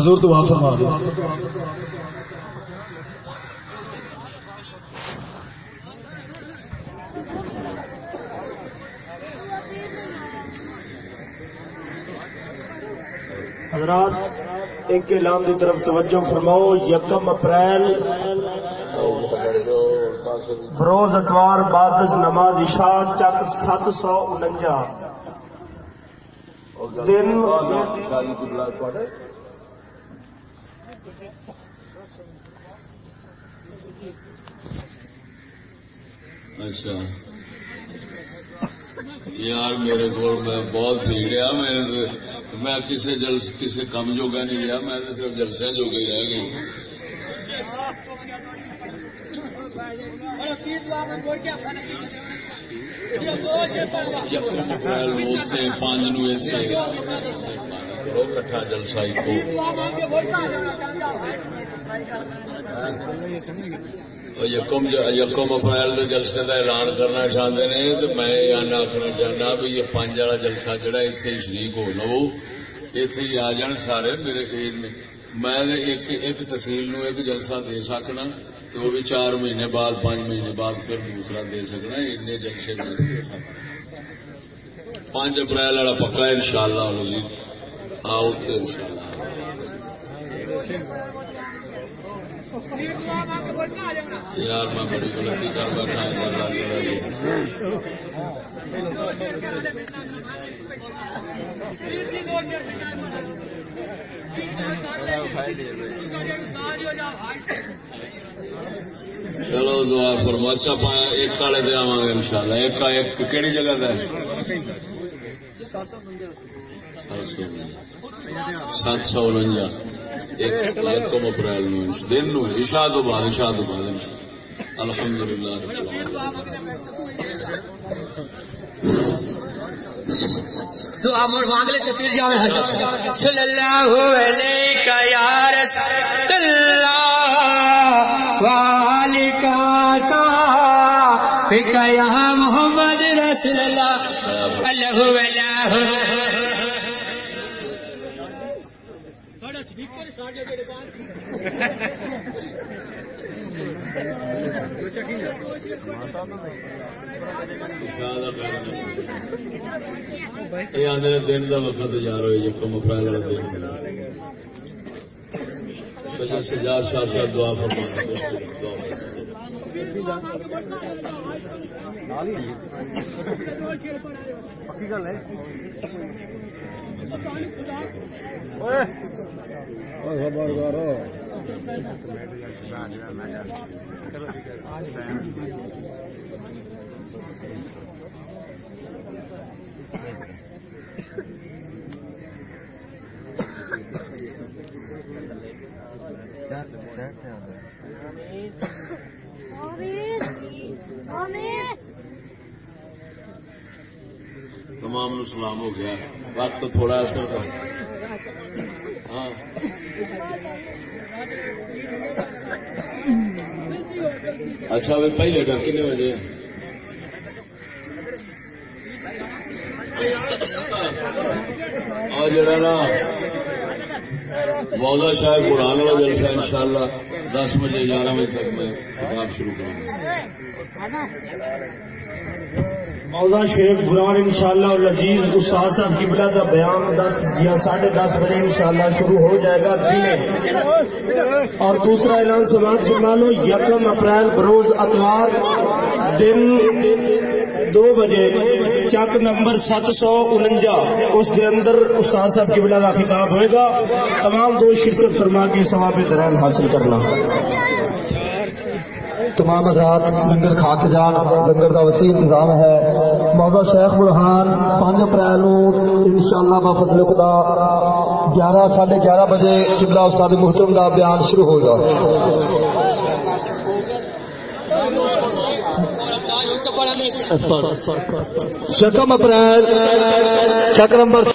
حضور تو وہاں فرما دو حضرات ایک اعلان کی طرف توجہ فرماؤ، یکم اپریل بروز اتوار بعد نماز عشاء، چک سات سو انجا دن اچھا۔ یار میرے کو میں بہت بھیڑیا میرے میں کسی جلس کسی کم جوگا نہیں گیا میں تو صرف جلسے جوگے رہ گئی پانچ نو کٹھا جلسہ یقم یقم اپریل جلسے کا اعلان کرنا چاہتے ہیں تو میں یہ آخنا چاہنا بھی یہ پانچ والا جلسہ جڑا اتنے شریک ہو لو اتے ہی آ جان سارے میرے میں ایک ایک تحصیل نو ایک جلسہ دے سکنا، تو وہ بھی چار مہینے بعد، پانچ مہینے بعد پھر دوسرا دے سکنا این جلسے دے سکنا۔ پانچ اپریل والا پکا ان شاء اللہ آؤ ان شاء اللہ یار، میں بڑی غلطی کر بیٹھا چلو، دعا فرما اچھا پایا، ایک والے دے آوا گے ان شاء اللہ ایک کہڑی جگہ کا سات سو انجا۔ یکم اپریل دن نو عشاء تو بعد، عشاء تو بعد۔ الحمد للہ دعا مر مانگ لے پھر جاوے صلی اللہ علیہ کا یا رسول اللہ، والکا فک یا محمد رسول اللہ۔ اللہ اللہ یہ آدھے دن کا وقت یار ہوئے جی کم اپریل والا دن۔ سجاد شاہ صاحب دعا پکی گل ہے تمام سلام ہو گیا وقت تھوڑا اثر ہاں۔ اچھا وہ پہلے ڈر کنے بجے اور جڑا نا، مولا شاید قرآن والا جلسہ ان شاء اللہ دس بجے، گیارہ بجے تک میں کتاب شروع کروں گا۔ موضا شیخ قرآن ان شاء اللہ لذیذ استاد صاحب کی بلا کا بیان دس یا ساڑھے دس بجے ان شاء اللہ شروع ہو جائے گا دن اور دوسرا اعلان سماج فرما لو یکم اپریل بروز اتوار دن دو بجے، چک نمبر سات سو انجا اس کے اندر استاد صاحب کی بلا کا خطاب ہوئے گا۔ تمام دو شرکت فرما کے ثواب درائم حاصل کرنا۔ تمام حضرات لنگر کھا کے جان، لنگر کا وسیع انتظام ہے۔ موضوع شیخ برہان، پانچ اپریل ان شاء اللہ بفضل خدا، گیارہ، ساڑھے گیارہ بجے قبلہ استاد محترم کا بیان شروع ہو ہوگا شکم اپریل چک نمبر